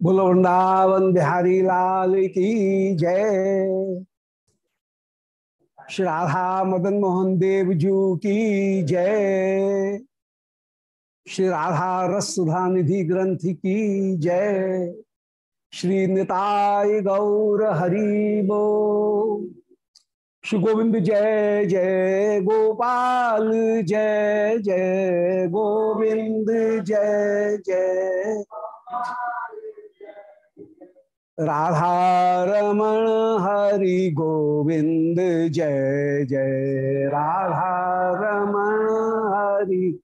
बोल वृंदावन बिहारी लाल की जय श्री राधा मदन मोहन देव जू की जय श्री राधा रस सुधा निधि ग्रंथ की जय श्री निताय गौर हरिबो श्री गोविंद जय जय गोपाल, जय जय गोविंद, जय जय। राधा रमण हरि गोविंद, जय जय। राधा रमण हरि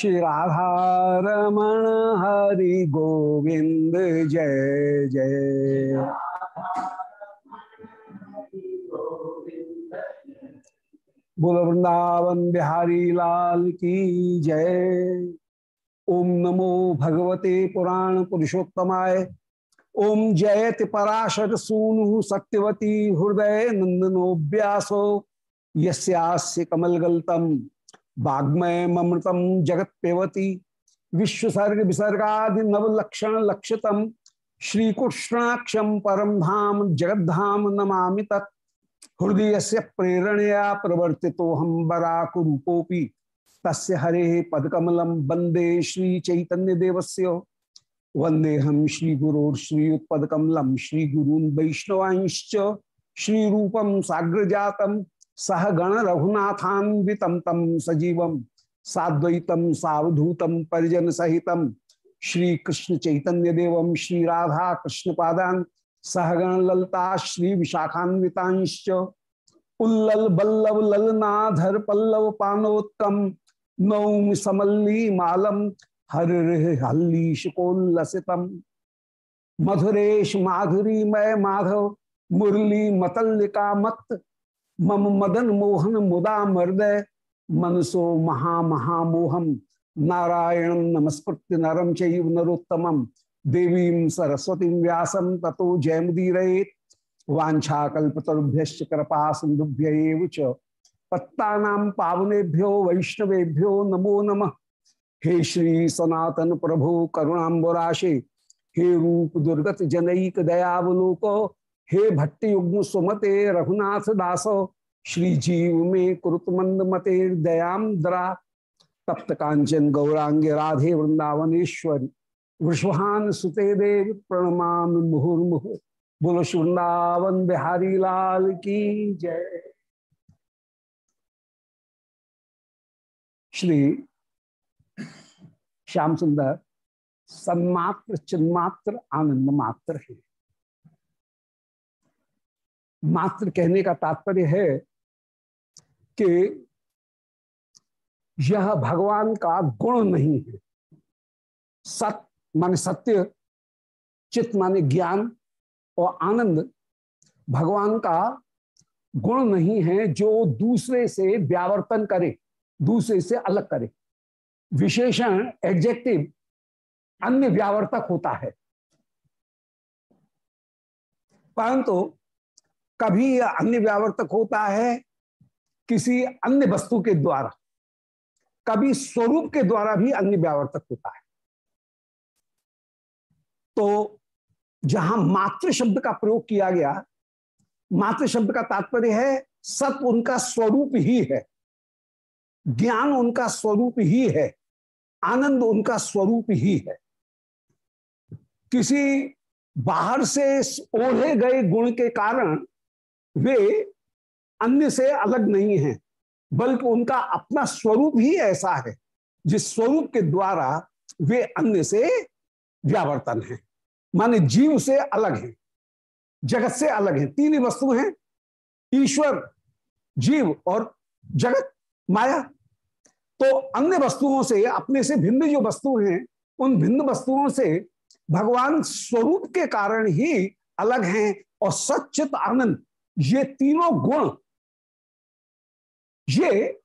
श्री राधा रमण हरि गोविंद, जय जय। बोल, वृंदावन बिहारी लाल की जय। ओम नमो भगवते पुराण पुरुषोत्तमाय। ओम जयति पराशर सूनु सत्यवती हृदय नंदनो व्यासो। यस्यास्य कमलगल्तम। वाग्मय ममृतम जगत पेवती विश्वसर्ग विसर्गादि नवलक्षण लक्षतम श्रीकृष्णाक्षम परम धाम जगद्धाम नमामि तत्। हृदय से प्रेरणया प्रवर्ति हम बराकूपोपी तस्य हरे पदकमलम वंदे श्री चैतन्य देवस्य वंदे हम श्री श्री श्री रूपम साग्र जातम सह गण रघुनाथान्वितम तम सजीवम साद्वैतम सावधूतम परिजन सहितम। श्री कृष्ण चैतन्य देवम श्री राधा कृष्ण पादान सहगण ललता, श्री विशाखान्वितांश्च। उल्लल बल्लव ललनाधर पल्लव पानोत्तम, नौम समल्ली मालम, हर हल्लीशकोल्लसितम मधुरेश माधुरी मय माधव, मुरली मतल्लिका मत मम मदन मोहन मुदा मृदय मनसो महा महामोहम नारायण नमस्कृत्य नरम चैव नरोत्तमम देवीं सरस्वती व्यासम ततो जयमुदीर वाछाकुभ्य कृपा सिंधुभ्य पत्ता पावनेभ्यो वैष्णवेभ्यो नमो नमः। हे श्री सनातन प्रभु करुणाबराशे हे रूप दुर्गत जनईक दयावलोक हे भट्ट युग्म सुमते रघुनाथ दास, श्री जीव में कुरुत मंद मते दयाम दरा। तप्त कांचन गौरांग राधे वृंदावनेश्वरी। वृषभान सुते देव प्रणमा मुहुर्मुहु बोलो वृंदावन बिहारी लाल की जय। श्री श्याम सुंदर, सन्मात्र चिन्मात्र आनंद मात्र है। मात्र कहने का तात्पर्य है कि यह भगवान का गुण नहीं है। सत माने सत्य चित माने ज्ञान और आनंद भगवान का गुण नहीं है जो दूसरे से व्यावर्तन करे, दूसरे से अलग करे। विशेषण एडजेक्टिव अन्य व्यावर्तक होता है। परंतु कभी यह अन्य व्यावर्तक होता है किसी अन्य वस्तु के द्वारा। कभी स्वरूप के द्वारा भी अन्य व्यावर्तक होता है। तो जहाँ मात्र शब्द का प्रयोग किया गया मात्र शब्द का तात्पर्य है, सत उनका स्वरूप ही है, ज्ञान उनका स्वरूप ही है, आनंद उनका स्वरूप ही है। किसी बाहर से ओढ़े गए गुण के कारण वे अन्य से अलग नहीं हैं, बल्कि उनका अपना स्वरूप ही ऐसा है, जिस स्वरूप के द्वारा वे अन्य से व्यावर्तन है। माने जीव से अलग है, जगत से अलग है, तीन ही वस्तु हैं, ईश्वर, जीव और जगत, माया। तो अन्य वस्तुओं से, अपने से भिन्न जो वस्तु हैं, उन भिन्न वस्तुओं से भगवान स्वरूप के कारण ही अलग हैं और सचित आनंद ये तीनों गुण, ये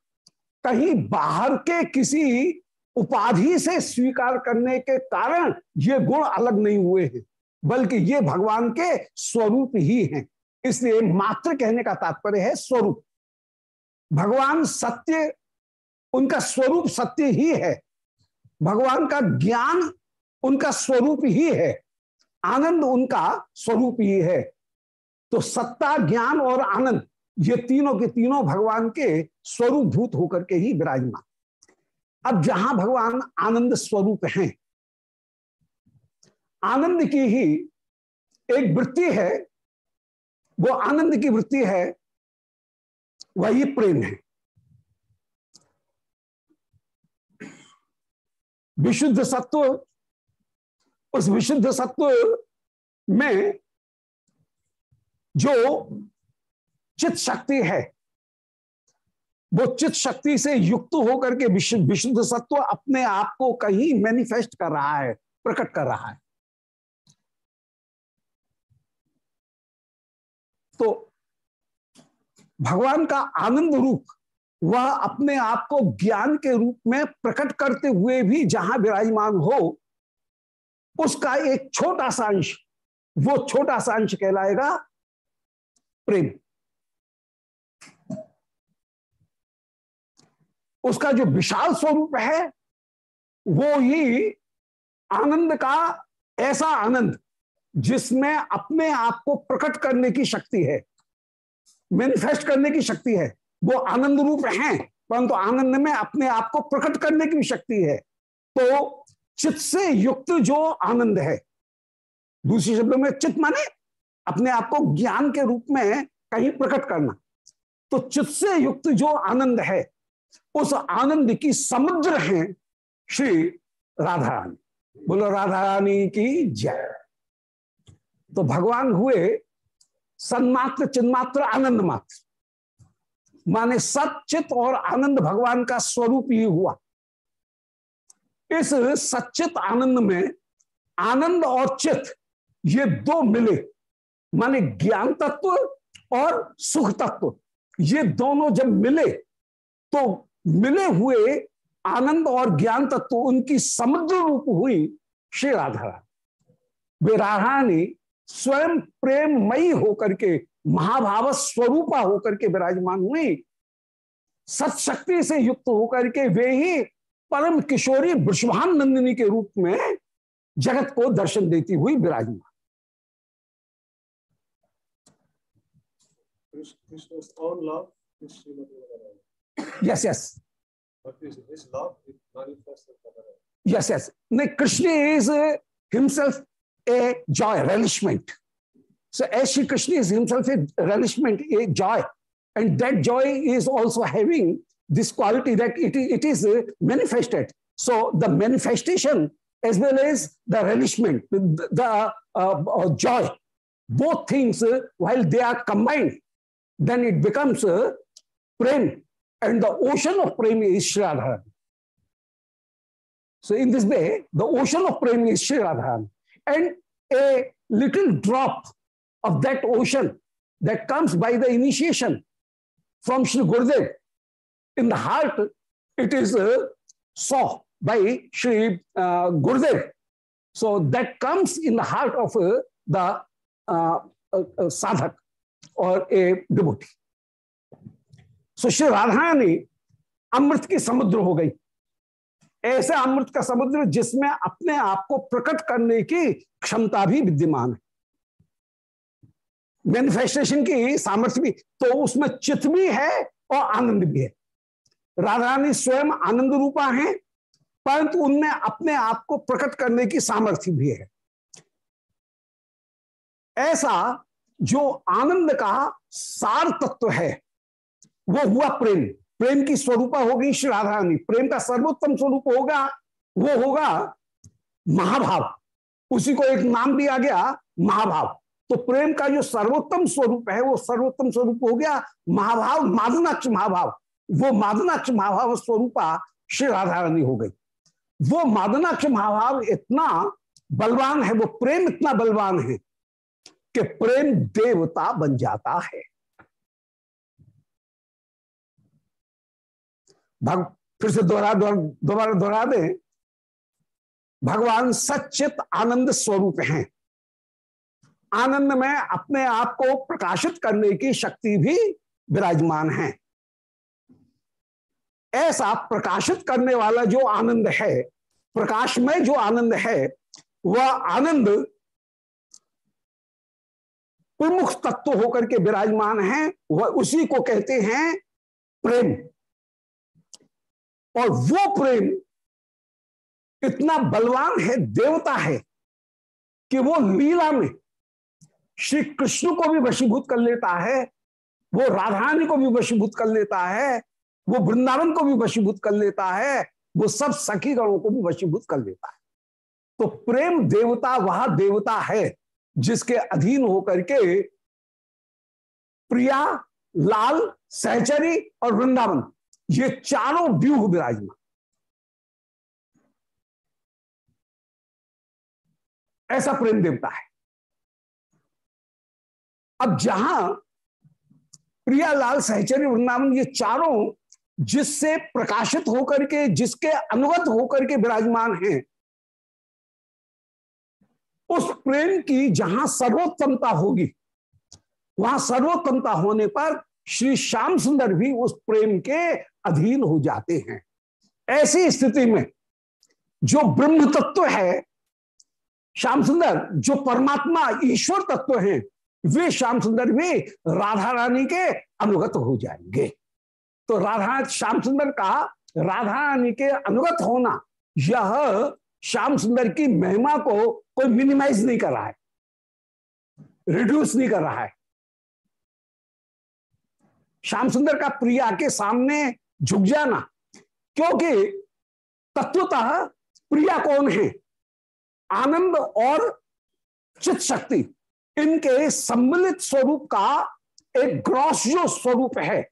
कहीं बाहर के किसी उपाधि से स्वीकार करने के कारण ये गुण अलग नहीं हुए हैं, बल्कि ये भगवान के स्वरूप ही हैं। इसलिए मात्र कहने का तात्पर्य है स्वरूप। भगवान सत्य, उनका स्वरूप सत्य ही है। भगवान का ज्ञान उनका स्वरूप ही है। आनंद उनका स्वरूप ही है। तो सत्ता, ज्ञान और आनंद, ये तीनों के तीनों भगवान के स्वरूप भूत होकर के ही विराजमान। अब जहाँ भगवान आनंद स्वरूप हैं, आनंद की ही एक वृत्ति है, वो आनंद की वृत्ति है, वही प्रेम है। विशुद्ध सत्व, उस विशुद्ध सत्व में जो चित शक्ति है, वो चित शक्ति से युक्त होकर के विशुद्ध सत्व अपने आप को कहीं मैनिफेस्ट कर रहा है, प्रकट कर रहा है। तो भगवान का आनंद रूप, वह अपने आप को ज्ञान के रूप में प्रकट करते हुए भी जहाँ विराजमान हो, उसका एक छोटा सा अंश वो छोटा सा अंश कहलाएगा प्रेम। उसका जो विशाल स्वरूप है, वो ही आनंद का ऐसा आनंद जिसमें अपने आप को प्रकट करने की शक्ति है मैनिफेस्ट करने की शक्ति है। वो आनंद रूप है, परंतु तो आनंद में अपने आप को प्रकट करने की शक्ति है। तो चित्त से युक्त जो आनंद है, दूसरे शब्दों में चित्त माने अपने आप को ज्ञान के रूप में कहीं प्रकट करना। तो चित्त से युक्त जो आनंद है, उस आनंद की समुद्र है श्री राधा रानी बोलो राधा रानी की जय। तो भगवान हुए सन्मात्र, चिन्मात्र आनंद मात्र माने सचित और आनंद भगवान का स्वरूप ही हुआ। इस सचित आनंद में आनंद और चित ये दो मिले। माने ज्ञान तत्व और सुख तत्व। ये दोनों जब मिले तो मिले हुए आनंद और ज्ञान तत्व उनकी समुद्र रूप हुई श्री राधा वे राधा ने स्वयं प्रेममयी होकर के, महाभाव स्वरूपा होकर के विराजमान हुई। सत्शक्ति से युक्त होकर के वे ही परम किशोरी वृषभान नंदिनी के रूप में जगत को दर्शन देती हुई विराजमान। Yes yes. Yes yes. No, krishna is uh, himself a joy relishment. So as Shri krishna is himself a relishment a joy and that joy is also having this quality that it, it is uh, manifested. So the manifestation as well as the relishment the, the uh, uh, joy both things uh, while they are combined then it becomes uh, prem and the ocean of prem is Sri Radha. So in this way, the ocean of prem is Sri Radha. And a little drop of that ocean that comes by the initiation from Sri Gurudev, in the heart, it is saw by Sri uh, Gurudev. So that comes in the heart of uh, the uh, uh, uh sadhak or a devotee. सो श्री राधा ने अमृत की समुद्र हो गई। ऐसे अमृत का समुद्र जिसमें अपने आप को प्रकट करने की क्षमता भी विद्यमान है। मैनिफेस्टेशन की सामर्थ्य भी तो उसमें चित्त भी है और आनंद भी है। राधा रानी स्वयं आनंद रूपा है, परंतु उनमें अपने आप को प्रकट करने की सामर्थ्य भी है। ऐसा जो आनंद का सार तत्व है, वो हुआ प्रेम। प्रेम की स्वरूपा होगी श्री राधा रानी प्रेम का सर्वोत्तम स्वरूप होगा, वो होगा महाभाव। उसी को एक नाम दिया गया, महाभाव। तो प्रेम का जो सर्वोत्तम स्वरूप है, वो सर्वोत्तम स्वरूप हो गया महाभाव, मादनाक्ष महाभाव। वो मादनाक्ष महाभाव स्वरूपा श्री राधा रानी हो गई। वो मादनाक्ष महाभाव इतना बलवान है, वो प्रेम इतना बलवान है कि प्रेम देवता बन जाता है। भग, फिर से दोहरा दोबारा दोहरा दे। भगवान सचित आनंद स्वरूप हैं। आनंद में अपने आप को प्रकाशित करने की शक्ति भी विराजमान है। ऐसा प्रकाशित करने वाला जो आनंद है, प्रकाश में जो आनंद है, वह आनंद प्रमुख तत्व होकर के विराजमान है, वह उसी को कहते हैं प्रेम। और वो प्रेम इतना बलवान है, देवता है, कि वो लीला में श्री कृष्ण को भी वशीभूत कर लेता है, वो राधारानी को भी वशीभूत कर लेता है, वो वृंदावन को भी वशीभूत कर लेता है, वो सब सखी गणों को भी वशीभूत कर लेता है। तो प्रेम देवता, वह देवता है। जिसके अधीन होकर के प्रिया, लाल, सहचरी और वृंदावन, ये चारों व्यूह विराजमान। ऐसा प्रेम देवता है। अब जहाँ प्रिया, लाल, सहचरी, वृंदावन, ये चारों जिससे प्रकाशित होकर के, जिसके अनुगत होकर के विराजमान हैं उस प्रेम की जहाँ सर्वोत्तमता होगी, वहाँ सर्वोत्तमता होने पर श्री श्याम सुंदर भी उस प्रेम के अधीन हो जाते हैं। ऐसी स्थिति में जो ब्रह्म तत्व है, श्याम सुंदर, जो परमात्मा ईश्वर तत्व हैं, वे श्याम सुंदर भी राधा रानी के अनुगत हो जाएँगे। तो राधा, श्याम सुंदर का राधा रानी के अनुगत होना, यह श्याम सुंदर की महिमा को कोई मिनिमाइज नहीं कर रहा है। रिड्यूस नहीं कर रहा है। श्याम सुंदर का प्रिया के सामने झुक जाना, क्योंकि तत्वतः प्रिया कौन है? आनंद और चित शक्ति। इनके सम्मिलित स्वरूप का एक ग्रॉस जो स्वरूप है,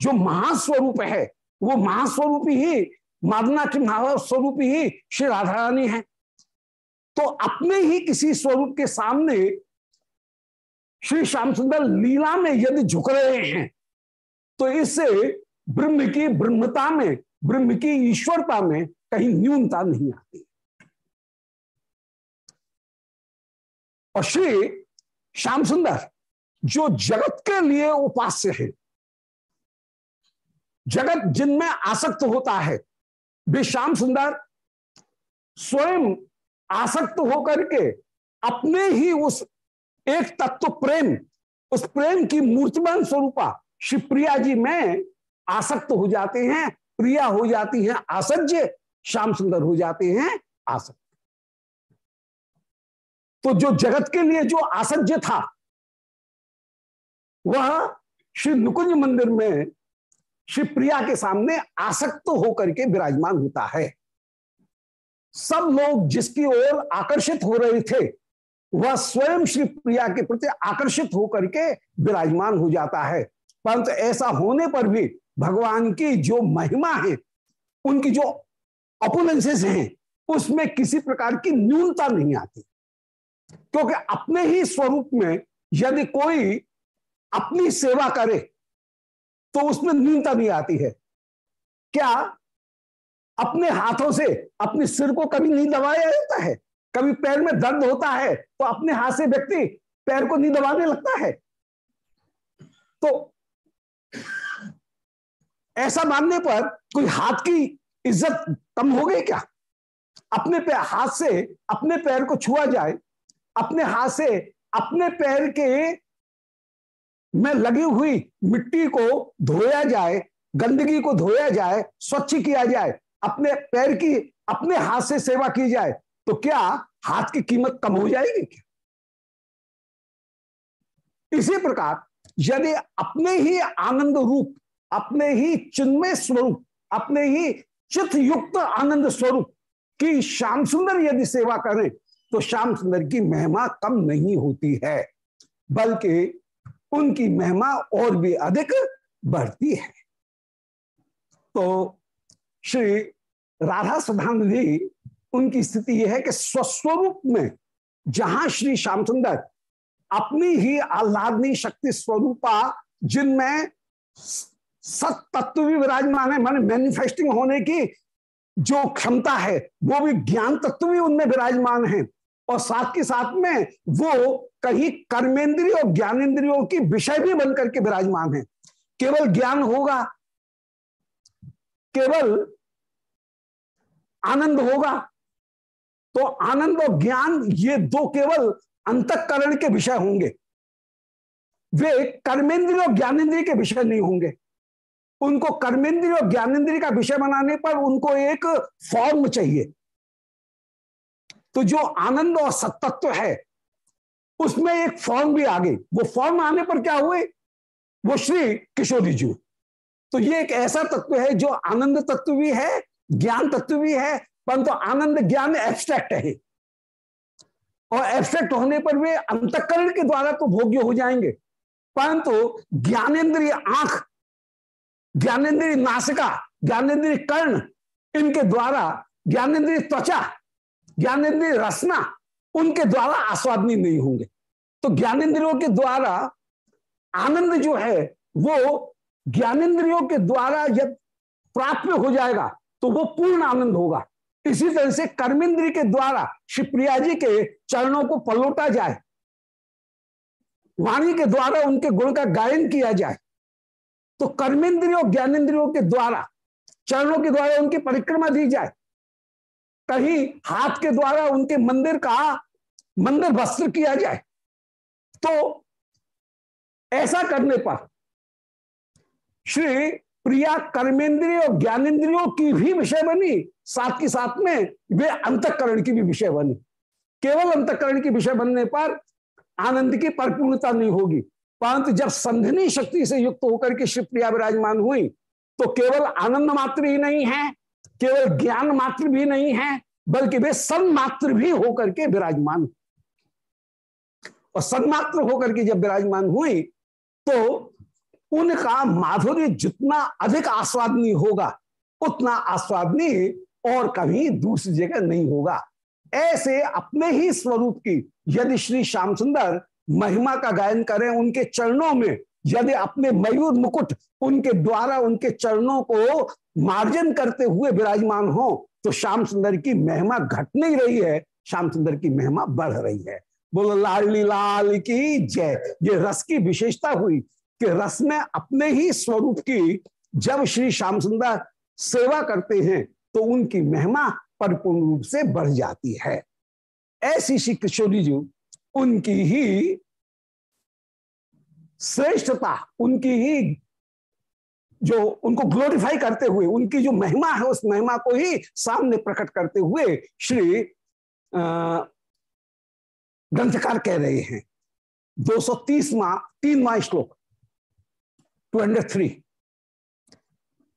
जो महास्वरूप है, वो महास्वरूप ही मादना के महास्वरूप ही श्री राधा रानी है। तो अपने ही किसी स्वरूप के सामने श्री श्याम सुंदर लीला में यदि झुक रहे हैं तो इससे ब्रह्म की ब्रह्मता में, ब्रह्म की ईश्वरता में कहीं न्यूनता नहीं आती। और श्री श्याम सुंदर जो जगत के लिए उपास्य है, जगत जिनमें आसक्त होता है वे श्याम सुंदर स्वयं आसक्त होकर के अपने ही उस एक तत्व प्रेम, उस प्रेम की मूर्तिमान स्वरूपा शिवप्रिया जी में आसक्त हो जाते हैं, प्रिया हो जाती है, आसज्य श्याम सुंदर हो जाते हैं, आसक्त। तो जो जगत के लिए जो आसज्य था, वह श्री नुकुंज मंदिर में श्री प्रिया के सामने आसक्त होकर के विराजमान होता है। सब लोग जिसकी ओर आकर्षित हो रहे थे, वह स्वयं श्री प्रिया के प्रति आकर्षित होकर के विराजमान हो जाता है। परंतु ऐसा होने पर भी भगवान की जो महिमा है, उनकी जो अपोलेंसेस हैं, उसमें किसी प्रकार की न्यूनता नहीं आती। क्योंकि अपने ही स्वरूप में यदि कोई अपनी सेवा करे तो उसमें न्यूनता नहीं आती है। क्या अपने हाथों से अपने सिर को कभी नहीं दबाया जाता है? कभी पैर में दर्द होता है तो अपने हाथ से व्यक्ति पैर को नहीं दबाने लगता है? तो ऐसा मानने पर कोई हाथ की इज़्ज़त कम हो गई क्या? अपने पैर हाथ से अपने पैर को छुआ जाए, अपने हाथ से अपने पैर के में लगी हुई मिट्टी को धोया जाए, गंदगी को धोया जाए, स्वच्छ किया जाए, अपने पैर की, अपने हाथ से सेवा की जाए तो क्या हाथ की कीमत कम हो जाएगी क्या? इसी प्रकार, यदि अपने ही आनंद रूप, अपने ही चिन्मय स्वरूप, अपने ही चित युक्त आनंद स्वरूप की श्याम सुंदर यदि सेवा करें तो श्याम सुंदर की महिमा कम नहीं होती है, बल्कि उनकी महिमा और भी अधिक बढ़ती है। तो श्री राधा सदानंदी उनकी स्थिति यह है कि स्वस्वरूप में जहाँ श्री श्याम सुंदर अपनी ही आह्लादनी शक्ति स्वरूपा, जिनमें सत तत्व भी विराजमान है, माने मैनिफेस्टिंग होने की जो क्षमता है, वो भी ज्ञान तत्व भी उनमें विराजमान है। और साथ के साथ में वो कहीं कर्मेंद्रिय और ज्ञानेन्द्रियों की विषय भी बनकर के विराजमान है। केवल ज्ञान होगा, केवल आनंद होगा तो आनंद और ज्ञान ये दो केवल अंतकरण के विषय होंगे। वे कर्मेंद्रिय और ज्ञानेन्द्रिय के विषय नहीं होंगे। उनको कर्मेंद्रिय और ज्ञानेन्द्रिय का विषय बनाने पर उनको एक फॉर्म चाहिए। तो जो आनंद और सत्तत्व है उसमें एक फॉर्म भी आ गई। वो फॉर्म आने पर क्या हुए? वो श्री किशोरी जी तो ये एक ऐसा तत्व है जो आनंद तत्व भी है, ज्ञान तत्व भी है, परंतु तो आनंद ज्ञान एब्स्ट्रैक्ट है। और एब्स्ट्रैक्ट होने पर वे अंतकरण के द्वारा तो भोग्य हो जाएँगे। परंतु ज्ञानेन्द्रीय आँख ज्ञानेन्द्रीय नासिका ज्ञानेन्द्रीय कर्ण, इनके द्वारा ज्ञानेन्द्रीय त्वचा ज्ञानेन्द्रीय रसना उनके द्वारा आस्वादनी नहीं होंगे। तो ज्ञानेन्द्रियों के द्वारा आनंद जो है, वो ज्ञानेन्द्रियों के द्वारा जब प्राप्त हो जाएगा तो वो पूर्ण आनंद होगा। इसी तरह से कर्मेंद्र के द्वारा शिवप्रिया जी के चरणों को पलोटा जाए, वाणी के द्वारा उनके गुण का गायन किया जाए तो कर्मेंद्रियों ज्ञानेन्द्रियों के द्वारा, चरणों के द्वारा उनकी परिक्रमा दी जाए। कहीं हाथ के द्वारा उनके मंदिर का मंदिर वस्त्र किया जाए। तो ऐसा करने पर श्री प्रिया कर्मेंद्रिय और ज्ञानेन्द्रियों की भी विषय बनी। साथ के साथ में वे अंतकरण की भी विषय बनी। केवल अंतकरण की विषय बनने पर आनंद की परिपूर्णता नहीं होगी। परंतु जब संधनी शक्ति से युक्त होकर के श्री प्रिया विराजमान हुई तो केवल आनंद मात्र ही नहीं है, केवल ज्ञान मात्र भी नहीं है, बल्कि वे सन्मात्र भी होकर के विराजमान। और सन्मात्र होकर के जब विराजमान हुई तो उनका माधुर्य जितना अधिक आस्वादनी होगा, उतना आस्वादनी और कभी दूसरी जगह नहीं होगा। ऐसे अपने ही स्वरूप की यदि श्री श्याम सुंदर महिमा का गायन करें उनके चरणों में, यदि अपने मयूर मुकुट उनके द्वारा उनके चरणों को मार्जन करते हुए विराजमान हो तो श्याम सुंदर की महिमा घट नहीं रही है श्याम सुंदर की महिमा बढ़ रही है। बोलो, लाली लाल की जय। ये रस की विशेषता हुई कि रस में अपने ही स्वरूप की जब श्री श्याम सुंदर सेवा करते हैं तो उनकी महिमा परिपूर्ण रूप से बढ़ जाती है। ऐसी श्री किशोरी जी, उनकी ही श्रेष्ठता, उनकी ही जो उनको ग्लोरीफाई करते हुए, उनकी जो महिमा है, उस महिमा को ही सामने प्रकट करते हुए श्री ग्रंथकार कह रहे हैं। 230 मा, तीन मा श्लोक। Two hundred three.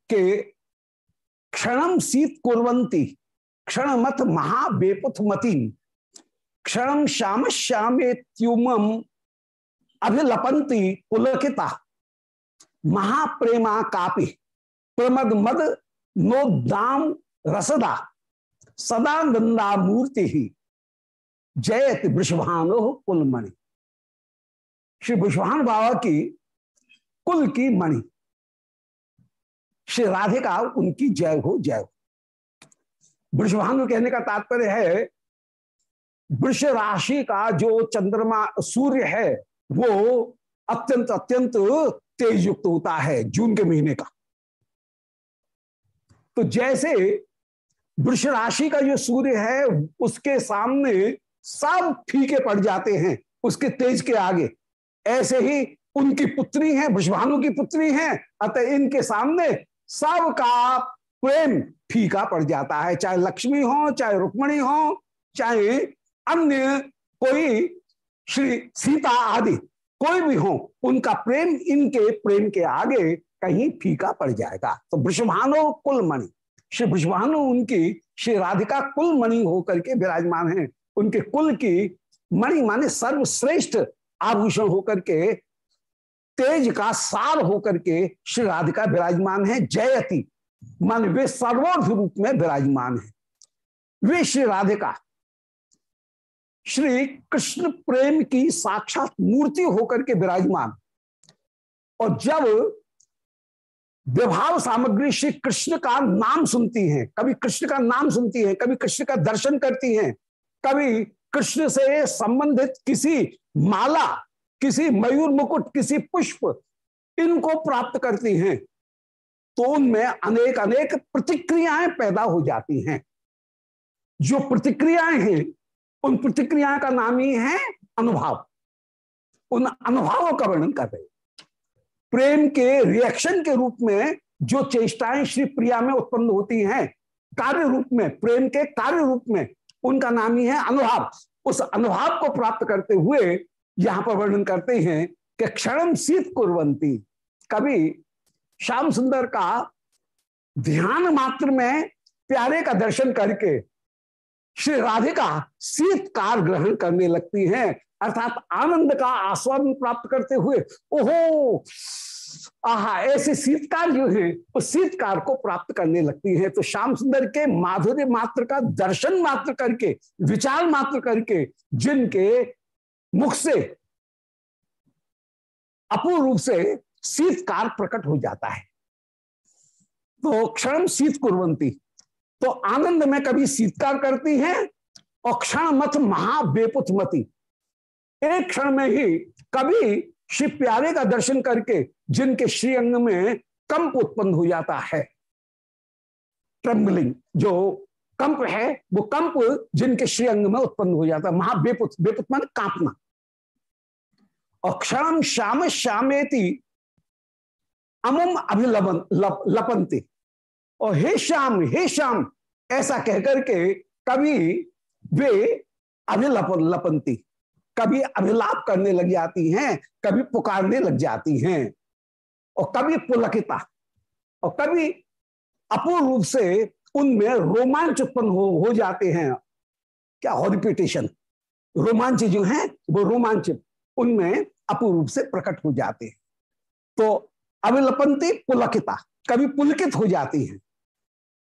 के क्षणम शीत कुरंती क्षण मत महाबेपुथ मती क्षण श्याम श्यामे त्युम अभिलपंती पुलकिता, महाप्रेमा कापि, प्रमद मद नोदाम रसदा, सदा नंदा मूर्ति ही जयत कुल मणि। श्री वृषभान बाबा की कुल की मणि। श्री राधिका उनकी जय हो जय हो। वृषभानु कहने का तात्पर्य है, वृष राशि का जो चंद्रमा सूर्य है, वो अत्यंत अत्यंत तेज युक्त होता है जून के महीने का। तो जैसे वृष राशि का जो सूर्य है, उसके सामने सब फीके पड़ जाते हैं उसके तेज के आगे। ऐसे ही उनकी पुत्री हैं विश्वानु की पुत्री हैं, अतः इनके सामने सबका प्रेम फीका पड़ जाता है। चाहे लक्ष्मी हो, चाहे रुक्मणी हो, चाहे अन्य कोई श्री सीता आदि कोई भी हो, उनका प्रेम, इनके प्रेम के आगे कहीं फीका पड़ जाएगा। तो वृषभानु कुलमणि, श्री वृषभानु उनकी श्री राधिका कुलमणि होकर के विराजमान है। उनके कुल की मणि माने सर्वश्रेष्ठ आभूषण होकर के, तेज का सार होकर के श्री राधिका विराजमान है, जयति। मान वे सर्वोर्ध रूप में विराजमान है। वे श्री राधिका, श्री कृष्ण प्रेम की साक्षात मूर्ति होकर के विराजमान। और जब विभाव सामग्री श्री कृष्ण का नाम सुनती हैं, कभी कृष्ण का नाम सुनती हैं, कभी कृष्ण का दर्शन करती हैं कभी कृष्ण से संबंधित किसी माला, किसी मयूर मुकुट, किसी पुष्प इनको प्राप्त करती हैं तो उनमें अनेक अनेक प्रतिक्रियाएँ पैदा हो जाती हैं। जो प्रतिक्रियाएँ हैं, उन प्रतिक्रियाओं का नाम ही है अनुभव। उन अनुभवों का वर्णन कर रहे प्रेम के रिएक्शन के रूप में जो चेष्टाएँ श्री प्रिया में उत्पन्न होती हैं, कार्य रूप में, प्रेम के कार्य रूप में उनका नाम ही है अनुभव उस अनुभाव को प्राप्त करते हुए यहाँ पर वर्णन करते हैं कि क्षण शीत कुरवंती कभी श्याम सुंदर का ध्यान मात्र में प्यारे का दर्शन करके श्री राधिका शीतकार ग्रहण करने लगती हैं। अर्थात आनंद का आस्वादन प्राप्त करते हुए, ओहो! आहा, ऐसे शीतकार जो है उस शीतकार को प्राप्त करने लगती है। तो श्याम सुंदर के माधुर्य मात्र का, दर्शन मात्र करके, विचार मात्र करके, जिनके मुख से अपूर्ण रूप से शीतकार प्रकट हो जाता है। तो क्षण शीत कुरवंती तो आनंद में कभी शीतकार करती है, और क्षण मत महाबेपुत मती। एक क्षण में ही कभी श्री प्यारे का दर्शन करके जिनके श्रीअंग में कंप उत्पन्न हो जाता है। ट्रम्बलिंग जो कंप है वो कंप जिनके श्रीअंग में उत्पन्न हो जाता है। महाबेपुत बेपुत मान कांपना। और श्याम श्यामेति अमुम अभिलपन लप, लपंती और हे श्याम हे श्याम ऐसा कहकर के कभी वे अभिलपन लपंती कभी अभिलाप करने लग जाती हैं कभी पुकारने लग जाती हैं और कभी पुलकिता और कभी अपूर्ण रूप से उनमें रोमांच उत्पन्न हो, हो जाते हैं। क्या हॉरिपिटेशन रोमांच जो है वो रोमांच उनमें अपूर्ण रूप से प्रकट हो जाते हैं। तो अभिलपंती पुलकिता कभी पुलकित हो जाती हैं।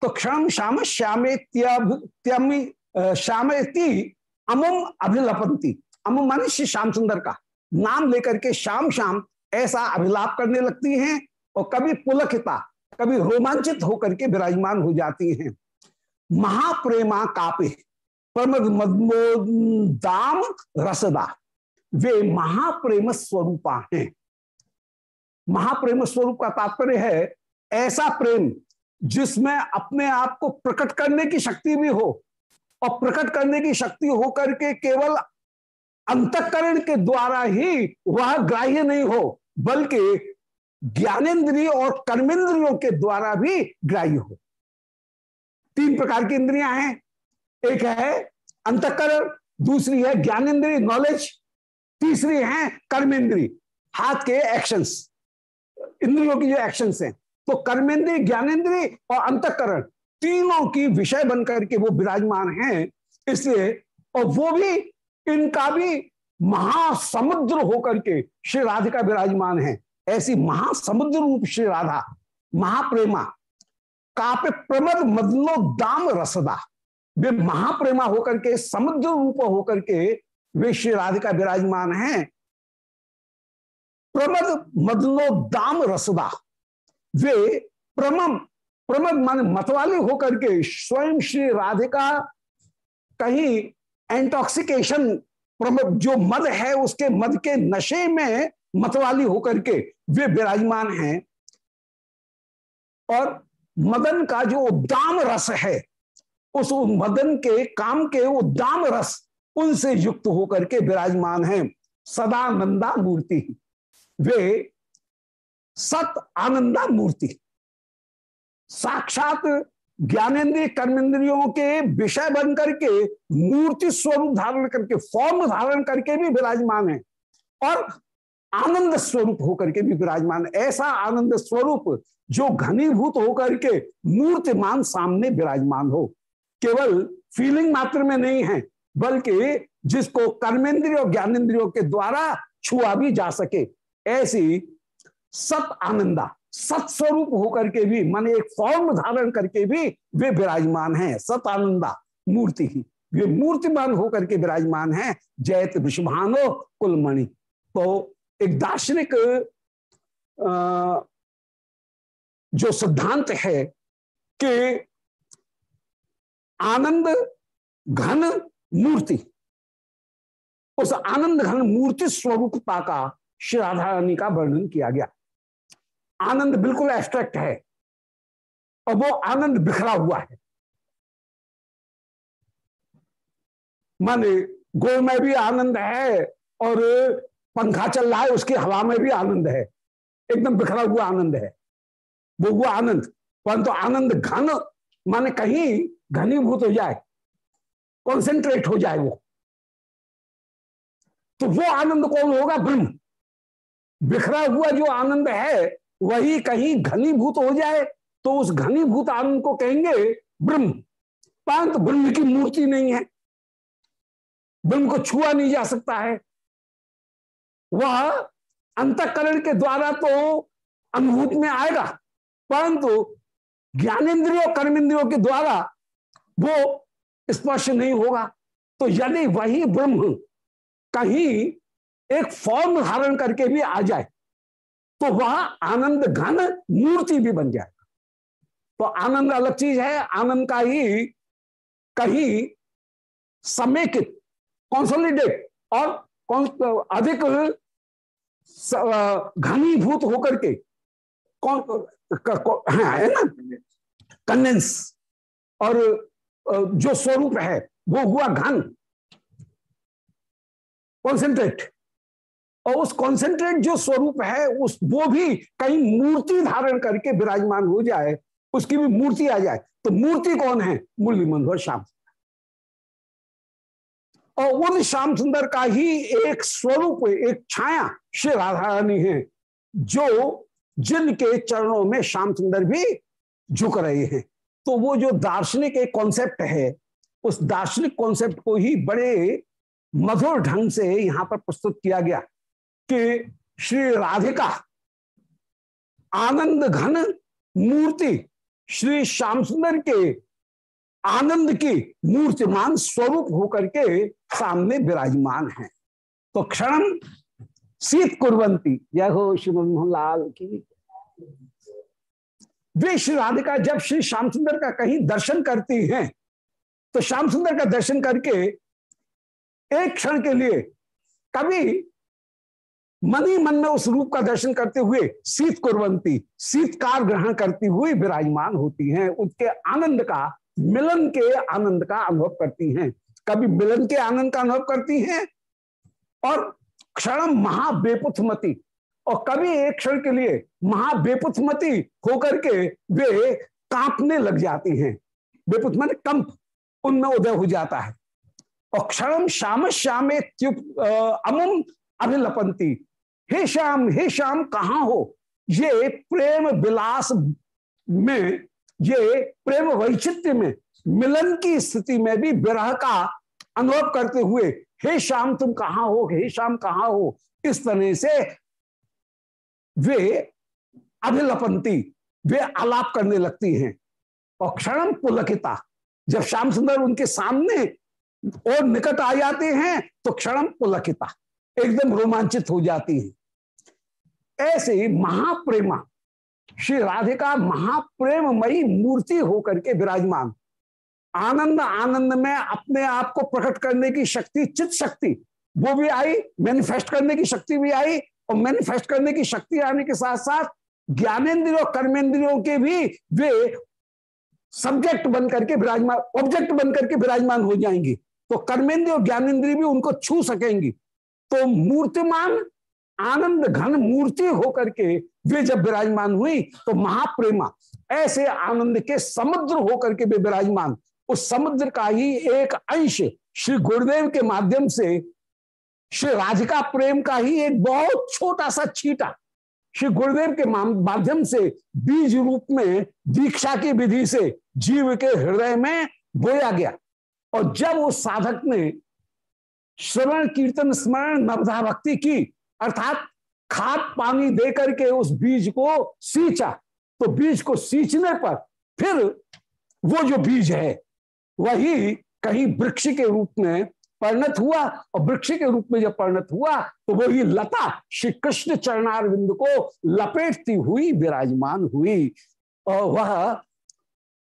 तो क्षण श्याम श्यामे श्यामेती अमुम अभिलपंती। अमुम माने श्री श्याम सुंदर का नाम लेकर के शाम शाम ऐसा अभिलाप करने लगती हैं और कभी पुलकिता, कभी रोमांचित होकर के विराजमान हो जाती हैं। महाप्रेमा कापे मदमोदाम रसदा, वे महाप्रेम स्वरूपा हैं। महाप्रेम स्वरूप का तात्पर्य है, ऐसा प्रेम जिसमें अपने आप को प्रकट करने की शक्ति भी हो और प्रकट करने की शक्ति होकर के केवल अंतकरण के द्वारा ही वह ग्राह्य नहीं हो, बल्कि ज्ञानेन्द्रिय और कर्मेंद्रियों के द्वारा भी ग्राह्य हो। तीन प्रकार की इंद्रियाँ हैं। एक है अंतकरण, दूसरी है ज्ञानेन्द्रिय नॉलेज तीसरी है कर्मेंद्रिय, हाथ के एक्शंस इंद्रियों की जो एक्शंस हैं। तो कर्मेंद्रिय, ज्ञानेन्द्रिय और अंतकरण तीनों की विषय बनकर के वो विराजमान हैं, इसलिए और वो भी इनका भी महासमुद्र होकर के श्री राधिका विराजमान है। ऐसी महासमुद्र रूप श्री राधा, महाप्रेमा, कापे प्रमद मदनो दाम रसदा। वे महाप्रेमा होकर के, समुद्र रूप होकर के वे श्री राधिका विराजमान हैं। प्रमद मदनो दाम रसदा। वे प्रमम, प्रमद मान मतवाली होकर के स्वयं श्री राधिका कहीं एंटॉक्सिकेशन जो मद है, उसके मद के नशे में मतवाली होकर के वे विराजमान हैं। और मदन का जो उद्दाम रस है, उस मदन के काम के उद्दाम रस उनसे युक्त होकर के विराजमान है। सदा नंदा मूर्ति। वे सत आनंदा मूर्ति। साक्षात ज्ञानेन्द्रिय कर्मेंद्रियों के विषय बन करके मूर्ति स्वरूप धारण करके फॉर्म धारण करके भी विराजमान है। और आनंद स्वरूप होकर के भी विराजमान। ऐसा आनंद स्वरूप जो घनीभूत होकर के मूर्तिमान सामने विराजमान हो। केवल फीलिंग मात्र में नहीं है, बल्कि जिसको कर्मेंद्रिय और ज्ञानेन्द्रियों के द्वारा छुआ भी जा सके, ऐसी सत आनंदा सत्स्वरूप होकर के भी, मन एक फॉर्म धारण करके भी वे विराजमान हैं। सत आनंदा मूर्ति ही। वे मूर्तिमान होकर के विराजमान हैं। जैत विषभानो कुलमणि। तो एक दार्शनिक जो सिद्धांत है कि आनंद घन मूर्ति, उस आनंद घन मूर्ति स्वरूपता का श्री राधा रानी का वर्णन किया गया। आनंद बिल्कुल एब्स्ट्रैक्ट है। और वो आनंद बिखरा हुआ है। माने गोल में भी आनंद है और पंखा चल रहा है, उसकी हवा में भी आनंद है। एकदम बिखरा हुआ आनंद है। वो हुआ आनंद। परंतु तो आनंद घन, माने कहीं घनीभूत हो जाए कॉन्सेंट्रेट हो जाए वो। तो वो आनंद कौन होगा? ब्रह्म। बिखरा हुआ जो आनंद है वही कहीं घनीभूत हो जाए तो उस घनीभूत आनंद को कहेंगे, ब्रह्म। परंतु ब्रह्म की मूर्ति नहीं है। ब्रह्म को छुआ नहीं जा सकता है। वह अंतकरण के द्वारा तो अनुभूत में आएगा, परंतु ज्ञानेन्द्रियों कर्मेंद्रियों के द्वारा वो स्पर्श नहीं होगा। तो यदि वही ब्रह्म कहीं एक फॉर्म धारण करके भी आ जाए तो वह आनंद घन मूर्ति भी बन जाएगा। तो आनंद अलग चीज़ है आनंद का ही कहीं समेकित कॉन्सोलिडेट और अधिक घनीभूत होकर के कौन हाँ, है ना? कंडेंस और जो स्वरूप है वो हुआ घन। कॉन्सेंट्रेट और उस कॉन्सेंट्रेट जो स्वरूप है, उस, वो भी कहीं मूर्ति धारण करके विराजमान हो जाए, उसकी भी मूर्ति आ जाए तो मूर्ति कौन है? मुरली मनोहर श्याम। और उन श्याम सुंदर का ही एक स्वरूप, एक छाया श्री राधा रानी है, जो, जिनके चरणों में श्याम सुंदर भी झुक रहे हैं। तो वो जो दार्शनिक एक कॉन्सेप्ट है, उस दार्शनिक कॉन्सेप्ट को ही बड़े मधुर ढंग से यहाँ पर प्रस्तुत किया गया। कि श्री राधिका, आनंद घन मूर्ति श्री श्याम सुंदर के आनंद की मूर्तिमान स्वरूप होकर के सामने विराजमान है। तो क्षण शीत कुरंती जय हो श्री मोहनलाल की। वे श्री राधिका जब श्री श्याम सुंदर का कहीं दर्शन करती हैं तो श्याम सुंदर का दर्शन करके एक क्षण के लिए कभी मन ही मन में उस रूप का दर्शन करते हुए शीत कुरवंती शीतकार ग्रहण करती हुई विराजमान होती हैं। उसके आनंद का, मिलन के आनंद का अनुभव करती हैं। कभी मिलन के आनंद का अनुभव करती हैं और क्षण महाबेपुथमती, और कभी एक क्षण के लिए महाबेपुथमती होकर के वे कांपने लग जाती हैं। बेपुथ मन कंप, उनमें उदय हो जाता है। और क्षण श्याम श्यामे अमुम अभिलपंती हे श्याम हे श्याम, कहाँ हो? ये प्रेम विलास में, ये प्रेम वैचित्य में, मिलन की स्थिति में भी विरह का अनुभव करते हुए, हे श्याम, तुम कहाँ हो? हे श्याम, कहाँ हो? इस तरह से वे अभिलपंती, वे आलाप करने लगती हैं। और क्षण पुलकिता, जब श्याम सुंदर उनके सामने और निकट आ जाते हैं तो क्षण पुलकिता। एकदम रोमांचित हो जाती है। ऐसे महाप्रेमा, श्री राधिका महाप्रेममयी मूर्ति होकर के विराजमान। आनंद आनंद में अपने आप को प्रकट करने की शक्ति चित शक्ति, वो भी आई मैनिफेस्ट करने की शक्ति भी आई और मैनिफेस्ट करने की शक्ति आने के साथ साथ ज्ञानेन्द्रियों कर्मेंद्रियों के भी वे सब्जेक्ट बन करके विराजमान ऑब्जेक्ट बन करके विराजमान हो जाएँगे। तो कर्मेंद्रिय और ज्ञानेन्द्रिय भी उनको छू सकेंगी। तो मूर्तिमान आनंद घन मूर्ति होकर के वे जब विराजमान हुई तो महाप्रेमा ऐसे आनंद के समुद्र होकर के वे विराजमान। उस समुद्र का ही एक अंश श्री गुरुदेव के माध्यम से श्री राधिका प्रेम का ही एक बहुत छोटा सा छीटा श्री गुरुदेव के माध्यम से बीज रूप में दीक्षा की विधि से जीव के हृदय में बोया गया। और जब उस साधक ने श्रवण कीर्तन स्मरण नवधा भक्ति की, अर्थात खाद पानी दे करके उस बीज को सींचा। तो बीज को सींचने पर फिर वो जो बीज है, वही कहीं वृक्ष के रूप में परिणत हुआ और वृक्ष के रूप में जब परिणत हुआ तो वही लता श्री कृष्ण चरणारविंद को लपेटती हुई विराजमान हुई और वह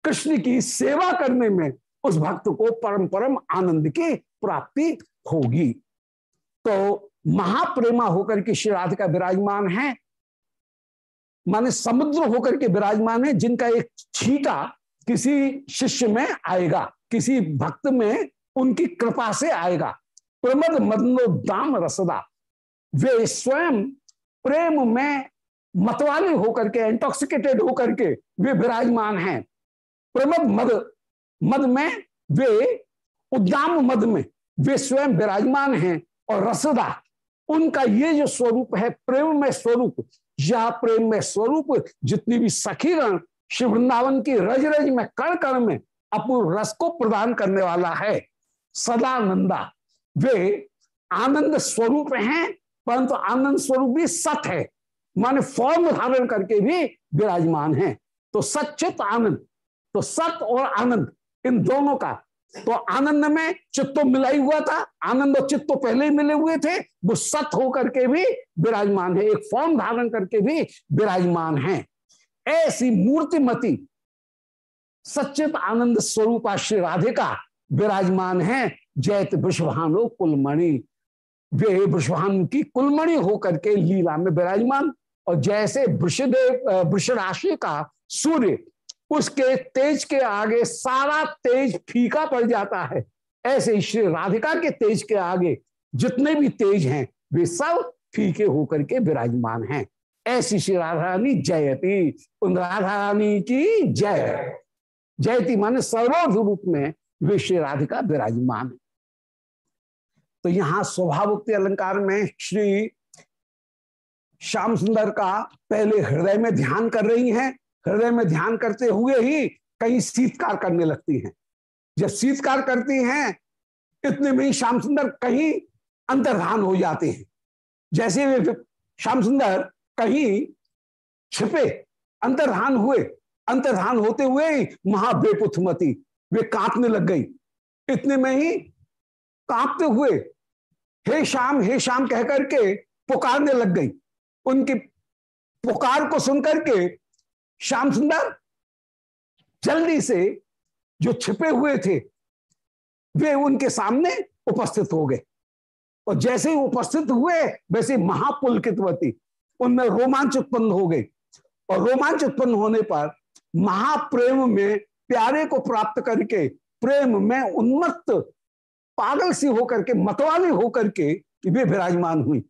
कृष्ण की सेवा करने में उस भक्त को परम परम आनंद की प्राप्ति होगी। तो महाप्रेमा होकर के श्री राधिका विराजमान है। माने समुद्र होकर के विराजमान है, जिनका एक छीटा किसी शिष्य में आएगा, किसी भक्त में उनकी कृपा से आएगा। प्रमद मदनोदाम रसदा। वे स्वयं प्रेम में मतवाले होकर के इंटॉक्सिकेटेड होकर के वे विराजमान हैं। प्रमद मद मद में वे उद्दाम मद में वे स्वयं विराजमान हैं और रसदा, उनका ये जो स्वरूप है प्रेम में स्वरूप, यह प्रेम में स्वरूप, जितनी भी सखीगण श्री वृंदावन की रज रज में, कण कण में अपूर्व रस को प्रदान करने वाला है। सदानंदा, वे आनंद स्वरूप हैं, परंतु आनंद स्वरूप भी सत है, माने फॉर्म धारण करके भी विराजमान है। तो सचित आनंद तो सत और आनंद, इन दोनों का तो आनंद में चित्तो मिला ही हुआ था। आनंद और चित्तो पहले ही मिले हुए थे। वो सत होकर के भी विराजमान है। एक फॉर्म धारण करके भी विराजमान है। ऐसी मूर्तिमती सचित आनंद स्वरूप श्री राधिका विराजमान है। जैत विश्वभानु कुलमणि। वे विश्वभानु की कुलमणि होकर के लीला में विराजमान। और जैसे वृषदेव वृष राशि का सूर्य उसके तेज के आगे सारा तेज फीका पड़ जाता है। ऐसे श्री राधिका के तेज के आगे जितने भी तेज हैं, वे सब फीके होकर के विराजमान हैं। ऐसी श्री राधा रानी जयती उन राधा रानी की जय। जयती माने सर्वोध रूप में वे श्री राधिका विराजमान है। तो यहाँ स्वभावोक्ति अलंकार में श्री श्याम सुंदर का पहले हृदय में ध्यान कर रही हैं। हृदय में ध्यान करते हुए ही कहीं शीतकार करने लगती हैं। जब शीतकार करती हैं, इतने में ही श्याम सुंदर कहीं अंतर्धान हो जाते हैं। जैसे वे श्याम सुंदर कहीं छिपे, अंतर्धान हुए, अंतर्धान होते हुए ही महाबेपुथमती वे कांपने लग गई। इतने में ही कांपते हुए हे श्याम हे श्याम कहकर के पुकारने लग गई। उनकी पुकार को सुनकर के श्याम सुंदर, जल्दी से जो छिपे हुए थे, वे उनके सामने उपस्थित हो गए। और जैसे ही उपस्थित हुए, वैसे महापुलकितवती उनमें रोमांच उत्पन्न हो गई। और रोमांच उत्पन्न होने पर महाप्रेम में प्यारे को प्राप्त करके, प्रेम में उन्मत्त, पागल सी होकर के, मतवाली होकर के वे विराजमान हुई।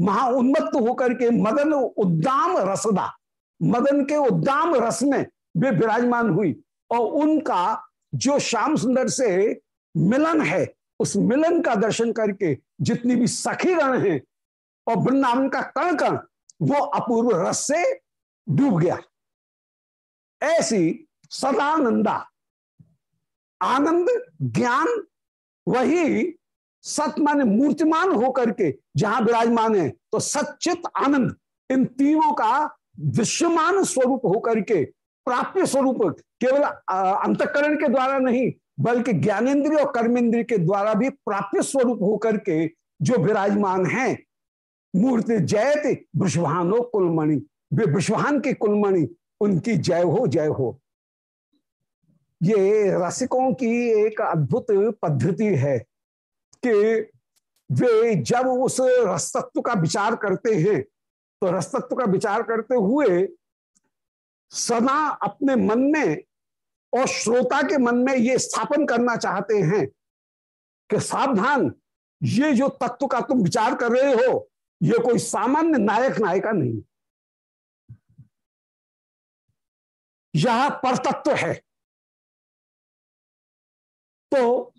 महा उन्मत्त होकर के मदन उद्दाम रसदा मदन के उद्दाम रस में वे विराजमान हुई और उनका जो श्याम सुंदर से मिलन है, उस मिलन का दर्शन करके जितनी भी सखी सखीगण हैं और वृंदावन का कण कण वो अपूर्व रस से डूब गया। ऐसी सदानंदा, आनंद, ज्ञान, वही सत माने मूर्तिमान होकर के जहाँ विराजमान है तो सचित आनंद इन तीनों का विश्वमान स्वरूप होकर के प्राप्य स्वरूप केवल अंतकरण के द्वारा नहीं, बल्कि ज्ञानेन्द्रिय और कर्मेंद्रिय के द्वारा भी प्राप्य स्वरूप होकर के जो विराजमान है, मूर्ति जयत विश्वानो कुलमणि, वे विश्वान की कुलमणि, उनकी जय हो जय हो। ये रसिकों की एक अद्भुत पद्धति है कि वे जब उस रसतत्व का विचार करते हैं तो रसतत्व का विचार करते हुए सदा अपने मन में और श्रोता के मन में ये स्थापन करना चाहते हैं कि सावधान, ये जो तत्व का तुम विचार कर रहे हो, ये कोई सामान्य नायक नायिका नहीं। यह परतत्व है। तो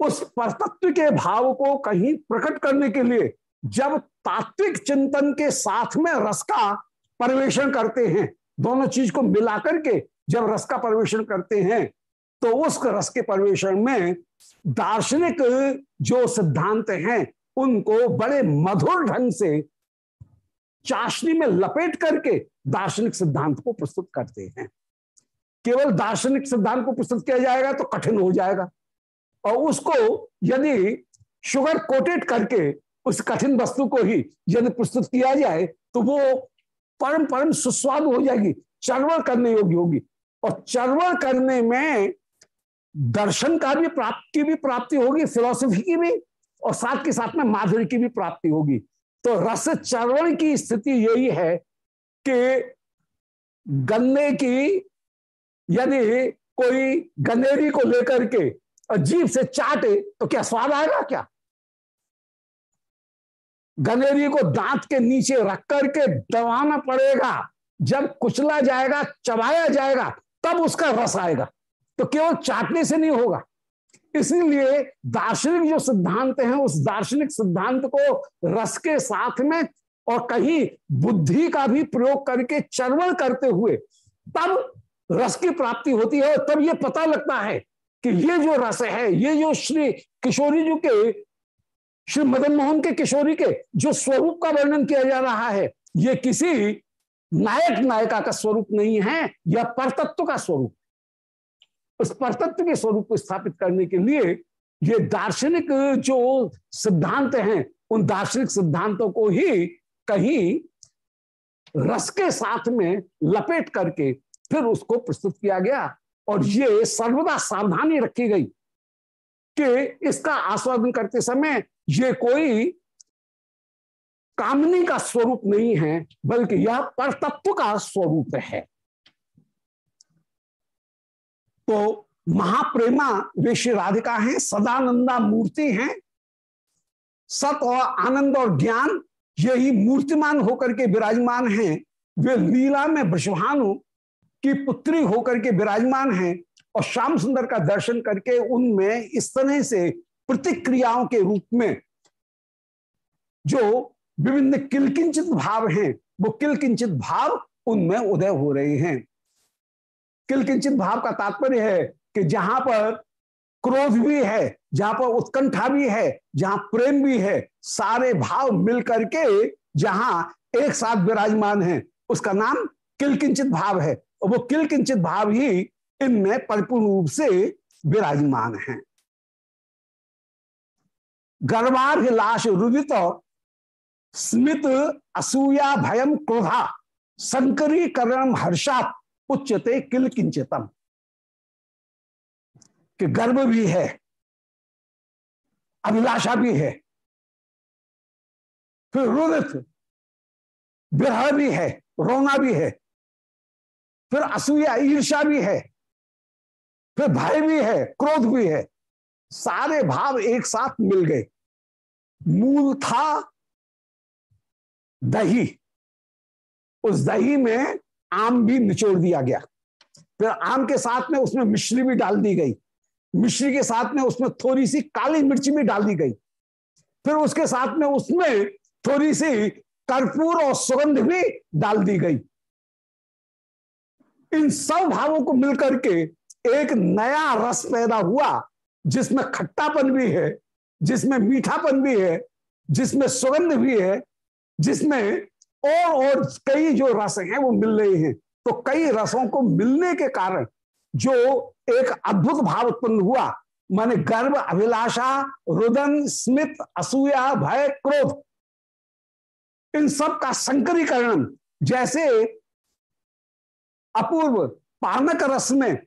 उस परतत्व के भाव को कहीं प्रकट करने के लिए जब तात्विक चिंतन के साथ में रस का परिवेशन करते हैं, दोनों चीज़ को मिलाकर के जब रस का परिवेशन करते हैं तो उस रस के परिवेशन में दार्शनिक जो सिद्धांत हैं, उनको बड़े मधुर ढंग से चाशनी में लपेट करके दार्शनिक सिद्धांत को प्रस्तुत करते हैं। केवल दार्शनिक सिद्धांत को प्रस्तुत किया जाएगा तो कठिन हो जाएगा। और उसको यदि शुगर कोटेड करके उस कठिन वस्तु को ही यदि प्रस्तुत किया जाए तो वो परम परम सुस्वाद हो जाएगी चरवण करने योग्य होगी। और चरवण करने में दर्शन का भी प्राप्ति की भी प्राप्ति होगी फिलोसफी की भी, और साथ के साथ में माधुरी की भी प्राप्ति होगी। तो रस चरवण की स्थिति यही है कि गन्ने की, यदि कोई गनेरी को लेकर के अजीब से चाटे तो क्या स्वाद आएगा क्या? गनेरी को दांत के नीचे रख करके दबाना पड़ेगा। जब कुचला जाएगा, चबाया जाएगा, तब उसका रस आएगा। तो केवल चाटने से नहीं होगा। इसीलिए दार्शनिक जो सिद्धांत हैं, उस दार्शनिक सिद्धांत को रस के साथ में और कहीं बुद्धि का भी प्रयोग करके चरवण करते हुए तब रस की प्राप्ति होती है। और तब ये पता लगता है कि ये जो रस है, ये जो श्री किशोरी जी के श्री मदन मोहन के किशोरी के जो स्वरूप का वर्णन किया जा रहा है, ये किसी नायक, नायिका का स्वरूप नहीं है यह परतत्व का स्वरूप। उस परतत्व के स्वरूप को स्थापित करने के लिए ये दार्शनिक जो सिद्धांत हैं, उन दार्शनिक सिद्धांतों को ही कहीं रस के साथ में लपेट करके फिर उसको प्रस्तुत किया गया। और ये सर्वदा सावधानी रखी गई। कि इसका आस्वादन करते समय ये कोई कामनी का स्वरूप नहीं है, बल्कि यह परतत्व का स्वरूप है। तो महाप्रेमा वे श्री राधिका हैं, सदानंदा मूर्ति हैं। सत और आनंद और ज्ञान यही मूर्तिमान होकर के विराजमान हैं। वे लीला में वृषभानु की पुत्री होकर के विराजमान हैं। और श्याम सुंदर का दर्शन करके उनमें इस तरह से प्रतिक्रियाओं के रूप में जो विभिन्न किलकिंचित भाव हैं, वो किलकिंचित भाव उनमें उदय हो रहे हैं। किलकिंचित भाव का तात्पर्य है कि जहाँ पर क्रोध भी है, जहाँ पर उत्कंठा भी है, जहाँ प्रेम भी है, सारे भाव मिल करके जहाँ एक साथ विराजमान है, उसका नाम किलकिंचित भाव है। और वो किलकिंचित भाव ही इनमें परिपूर्ण रूप से विराजमान है। लाश रुदित, स्मित, असूया भयम क्रोधा, संकरीकरण, हर्षात उच्चते किल किंचितम। कि गर्व भी है, अभिलाषा भी है, फिर रुदित, विरह भी है, रोना भी है, फिर असूया ईर्षा भी है फिर भय भी है, क्रोध भी है। सारे भाव एक साथ मिल गए। मूल था दही। उस दही में आम भी निचोड़ दिया गया। फिर आम के साथ में उसमें मिश्री भी डाल दी गई। मिश्री के साथ में उसमें थोड़ी सी काली मिर्ची भी डाल दी गई। फिर उसके साथ में उसमें थोड़ी सी कर्पूर और सुगंध भी डाल दी गई। इन सब भावों को मिलकर के एक नया रस पैदा हुआ, जिसमें खट्टापन भी है, जिसमें मीठापन भी है, जिसमें सुगंध भी है, जिसमें और और कई जो रस हैं वो मिल रहे हैं। तो कई रसों को मिलने के कारण जो एक अद्भुत भाव उत्पन्न हुआ, माने गर्भ अभिलाषा, रुदन, स्मित, असूया, भय, क्रोध, इन सब का संकरीकरण जैसे अपूर्व पानक रस में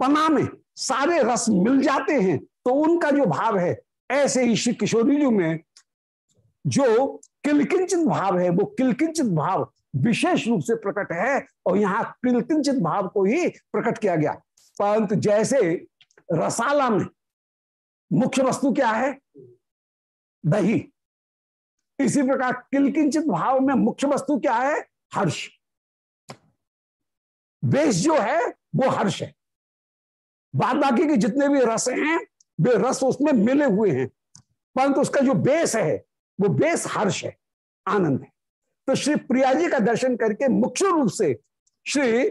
पना में सारे रस मिल जाते हैं तो उनका जो भाव है, ऐसे ही श्री किशोरी जी में जो किलकिंचित भाव है, वो किलकिंचित भाव विशेष रूप से प्रकट है, और यहाँ किलकिंचित भाव को ही प्रकट किया गया। परंतु जैसे रसाला में मुख्य वस्तु क्या है? दही। इसी प्रकार किलकिंचित भाव में मुख्य वस्तु क्या है? हर्ष। बेस जो है, वो हर्ष है। बाद बाकी के जितने भी रस हैं, वे रस उसमें मिले हुए हैं। परंतु उसका जो बेस है, वो बेस हर्ष है, आनंद है। तो श्री प्रिया जी का दर्शन करके मुख्य रूप से श्री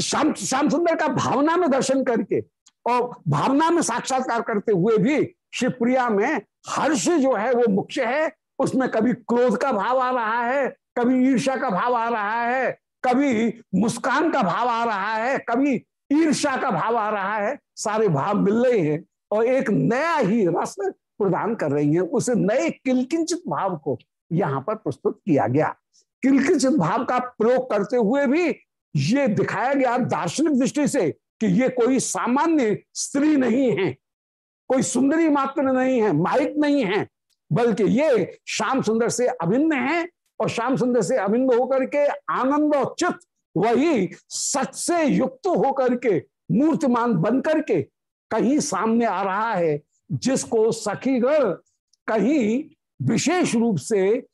श्याम श्याम सुंदर का भावना में दर्शन करके और भावना में साक्षात्कार करते हुए भी श्री प्रिया में हर्ष जो है, वो मुख्य है। उसमें कभी क्रोध का भाव आ रहा है, कभी ईर्षा का भाव आ रहा है, कभी मुस्कान का भाव आ रहा है, कभी ईर्षा का भाव आ रहा है, सारे भाव मिल रहे हैं और एक नया ही रस प्रदान कर रही है। उस नए किलकिंचित भाव को यहाँ पर प्रस्तुत किया गया। किलकिंचित भाव का प्रयोग करते हुए भी ये दिखाया गया दार्शनिक दृष्टि से कि ये कोई सामान्य स्त्री नहीं है, कोई सुंदरी मात्र नहीं है माइक नहीं है, बल्कि ये श्याम सुंदर से अभिन्न है और श्याम सुंदर से अभिन्न होकर के आनंद और चित्त वही सच से युक्त होकर के, मूर्तिमान बन करके कहीं सामने आ रहा है, जिसको सखीगढ़ कहीं विशेष रूप से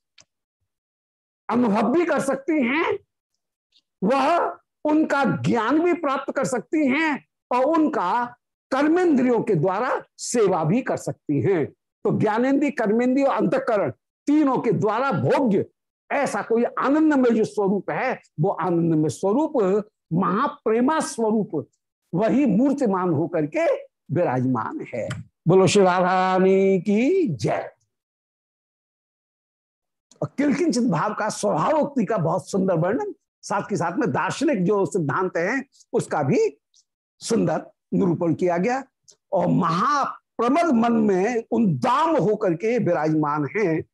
अनुभव भी कर सकती हैं, वह उनका ज्ञान भी प्राप्त कर सकती हैं और उनका कर्मेंद्रियों के द्वारा सेवा भी कर सकती हैं। तो ज्ञानेन्द्रीय कर्मेंद्रीय और अंतकरण तीनों के द्वारा भोग्य ऐसा कोई आनंद में जो स्वरूप है, वो आनंद में स्वरूप महाप्रेमा स्वरूप वही मूर्तिमान होकर के विराजमान है। बोलो, श्री की जय। किलकिंचित भाव का, स्वभावोक्ति का बहुत सुंदर वर्णन, साथ के साथ में दार्शनिक जो सिद्धांत है, उसका भी सुंदर निरूपण किया गया। और महाप्रमद मन में उदाम होकर के विराजमान हैं।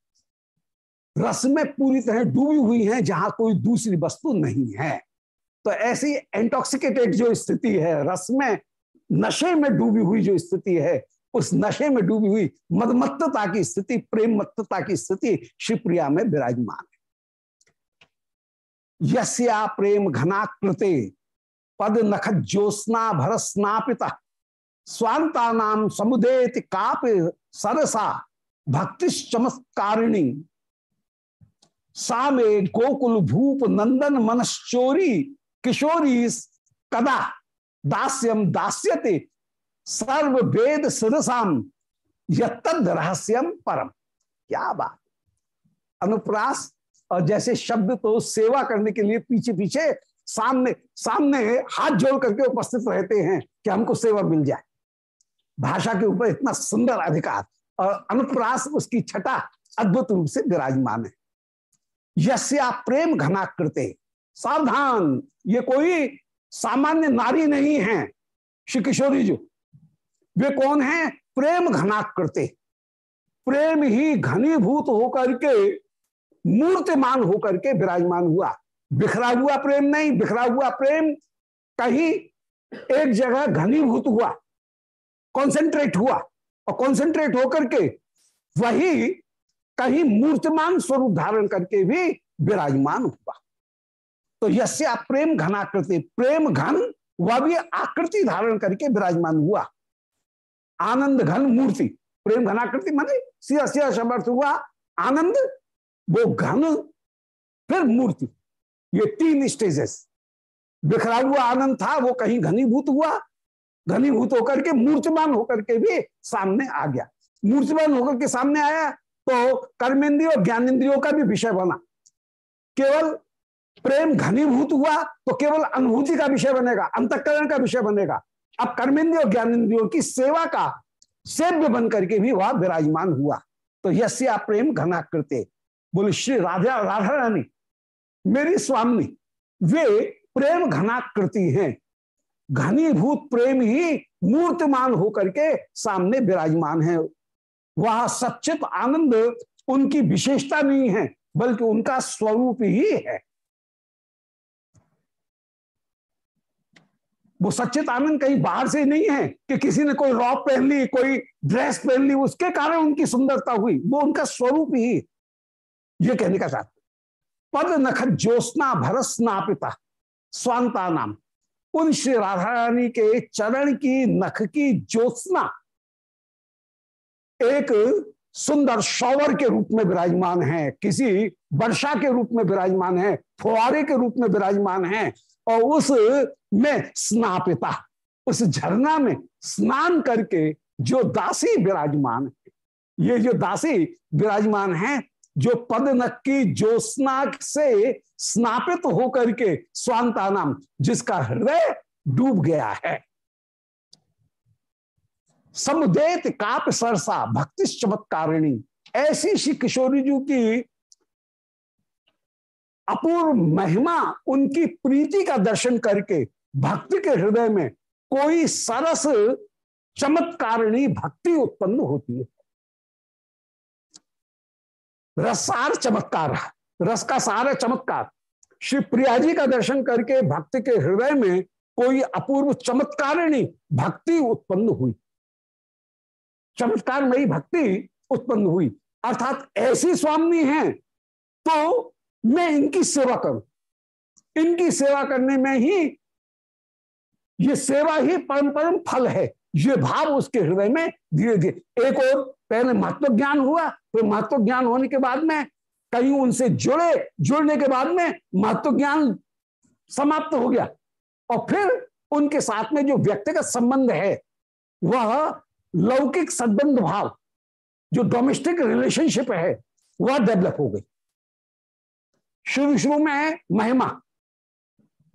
रस में पूरी तरह डूबी हुई हैं, जहाँ कोई दूसरी वस्तु नहीं है। तो ऐसी एंटॉक्सिकेटेड जो स्थिति है रस में नशे में डूबी हुई जो स्थिति है, उस नशे में डूबी हुई मदमत्तता की स्थिति प्रेम मत्तता की स्थिति शिवप्रिया में विराजमान है। यस्या प्रेम घनाकृते पद नख ज्योत्ना भर स्नापिता स्वांता नाम समुदेत काप सरसा भक्ति चमत्कारिणी सा में गोकुल भूप नंदन मनश्चोरी किशोरी कदा? दास्यम दास्यते। सर्व वेद सदसाम यद रहस्यम परम। क्या बात। अनुप्रास, और जैसे शब्द तो सेवा करने के लिए पीछे पीछे सामने सामने हाथ जोड़ करके उपस्थित रहते हैं कि हमको सेवा मिल जाए। भाषा के ऊपर इतना सुंदर अधिकार। और अनुप्रास उसकी छटा अद्भुत रूप से विराजमान है। यस्या प्रेम घना करते। सावधान, ये कोई सामान्य नारी नहीं है, श्री किशोरी जी। वे कौन है? प्रेम घना करते। प्रेम ही घनीभूत होकर के मूर्तिमान होकर के विराजमान हुआ। बिखरा हुआ प्रेम नहीं, बिखरा हुआ प्रेम कहीं एक जगह घनीभूत हुआ कॉन्सेंट्रेट हुआ और कॉन्सेंट्रेट होकर के वही कहीं मूर्तिमान स्वरूप धारण करके भी विराजमान हुआ। तो यस्य प्रेम घनाकृति, प्रेम घन वह भी आकृति धारण करके विराजमान हुआ। आनंद घन मूर्ति, प्रेम घनाकृति माने सिया सिया शब्द हुआ, आनंद, वो घन, फिर मूर्ति। ये तीन स्टेजेस बिखरा हुआ, आनंद था, वो कहीं घनीभूत हुआ। घनीभूत होकर के मूर्तिमान होकर के भी सामने आ गया। मूर्तिमान होकर के सामने आया तो कर्मेंद्रिय और ज्ञानेन्द्रियों का भी विषय बना। केवल प्रेम घनीभूत हुआ तो केवल अनुभूति का विषय बनेगा, अंतकरण का विषय बनेगा। अब कर्मेंद्रिय और ज्ञानेन्द्रियों की सेवा का सेव्य बन करके भी वह विराजमान हुआ। तो यश्या प्रेम घना करते बोले, श्री राधा राधा रानी, मेरी स्वामी, वे प्रेम घनाकृति हैं। घनीभूत प्रेम ही मूर्तिमान होकर के सामने विराजमान है। वह सचित आनंद उनकी विशेषता नहीं है, बल्कि उनका स्वरूप ही है। वो सचित आनंद कहीं बाहर से नहीं है कि किसी ने कोई रॉप पहन ली, कोई ड्रेस पहन ली, उसके कारण उनकी सुंदरता हुई। वो उनका स्वरूप ही ये कहने का चाहते पद नख ज्योत्ना भरस नापिता स्वांता नाम। उन श्री राधा रानी के चरण की नख की ज्योत्ना एक सुंदर शॉवर के रूप में विराजमान है, किसी वर्षा के रूप में विराजमान है, फुहारे के रूप में विराजमान है, और उस में स्नापिता, उस झरना में स्नान करके जो दासी विराजमान है, ये जो दासी विराजमान है, जो पद नक्की ज्योत्ना से स्नापित होकर के स्वांता नाम जिसका हृदय डूब गया है। समुदेत काप सरसा भक्ति चमत्कारिणी ऐसी श्री किशोरी जी की अपूर्व महिमा, उनकी प्रीति का दर्शन करके, भक्ति के हृदय में कोई सरस, चमत्कारिणी भक्ति उत्पन्न होती है। रसार चमत्कार, रस का सार चमत्कार। श्री प्रिया जी का दर्शन करके, भक्ति के हृदय में कोई अपूर्व चमत्कारिणी भक्ति उत्पन्न हुई। चमत्कार नई भक्ति उत्पन्न हुई। अर्थात ऐसी स्वामी है तो मैं इनकी सेवा करूँ। इनकी सेवा करने में ही ये सेवा ही परम परम फल है। ये भाव उसके हृदय में धीरे धीरे एक और, पहले महत्व ज्ञान हुआ, फिर महत्व ज्ञान होने के बाद में कहीं उनसे जुड़े, जुड़ने के बाद में महत्व ज्ञान समाप्त हो गया। और फिर उनके साथ में जो व्यक्तिगत संबंध है, वह लौकिक सद्बंध भाव जो डोमेस्टिक रिलेशनशिप है, वह डेवलप हो गई। शुरू शुरू में है महिमा।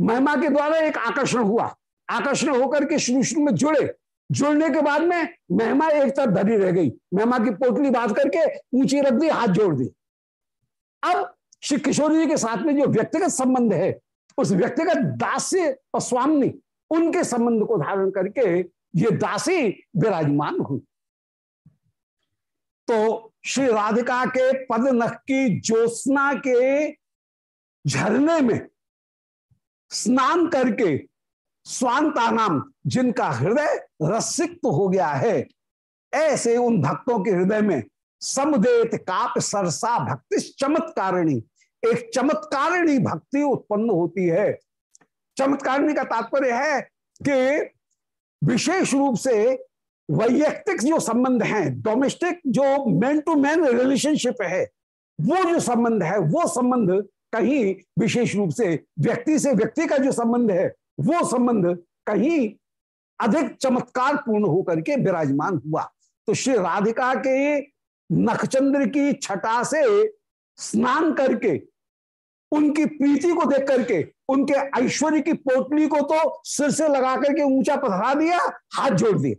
महिमा के द्वारा एक आकर्षण हुआ। आकर्षण होकर के शुरू शुरू में जुड़े। जुड़ने के बाद में महिमा एक तरफ़ धरी रह गई। महिमा की पोटली बाँध करके ऊँची रख दी, हाथ जोड़ दी अब श्री किशोर जी के साथ में जो व्यक्तिगत संबंध है, उस व्यक्तिगत दास्य और स्वामी उनके संबंध को धारण करके ये दासी विराजमान हुई। तो श्री राधिका के पद नख की ज्योत्ना के झरने में स्नान करके स्वांता नाम जिनका हृदय रसिक्त हो गया है, ऐसे उन भक्तों के हृदय में समदेत काप सरसा भक्ति चमत्कारिणी, एक चमत्कारिणी भक्ति उत्पन्न होती है। चमत्कारिणी का तात्पर्य है कि विशेष रूप से वैयक्तिक जो संबंध है डोमेस्टिक जो मैन टू मैन रिलेशनशिप है, वो जो संबंध है, वो संबंध कहीं विशेष रूप से व्यक्ति से व्यक्ति का जो संबंध है, वो संबंध कहीं अधिक चमत्कार पूर्ण होकर के विराजमान हुआ। तो श्री राधिका के नखचंद्र की छटा से स्नान करके उनकी प्रीति को देख करके, उनके ऐश्वर्य की पोटली को तो सिर से लगा करके ऊँचा पथरा दिया, हाथ जोड़ दिए।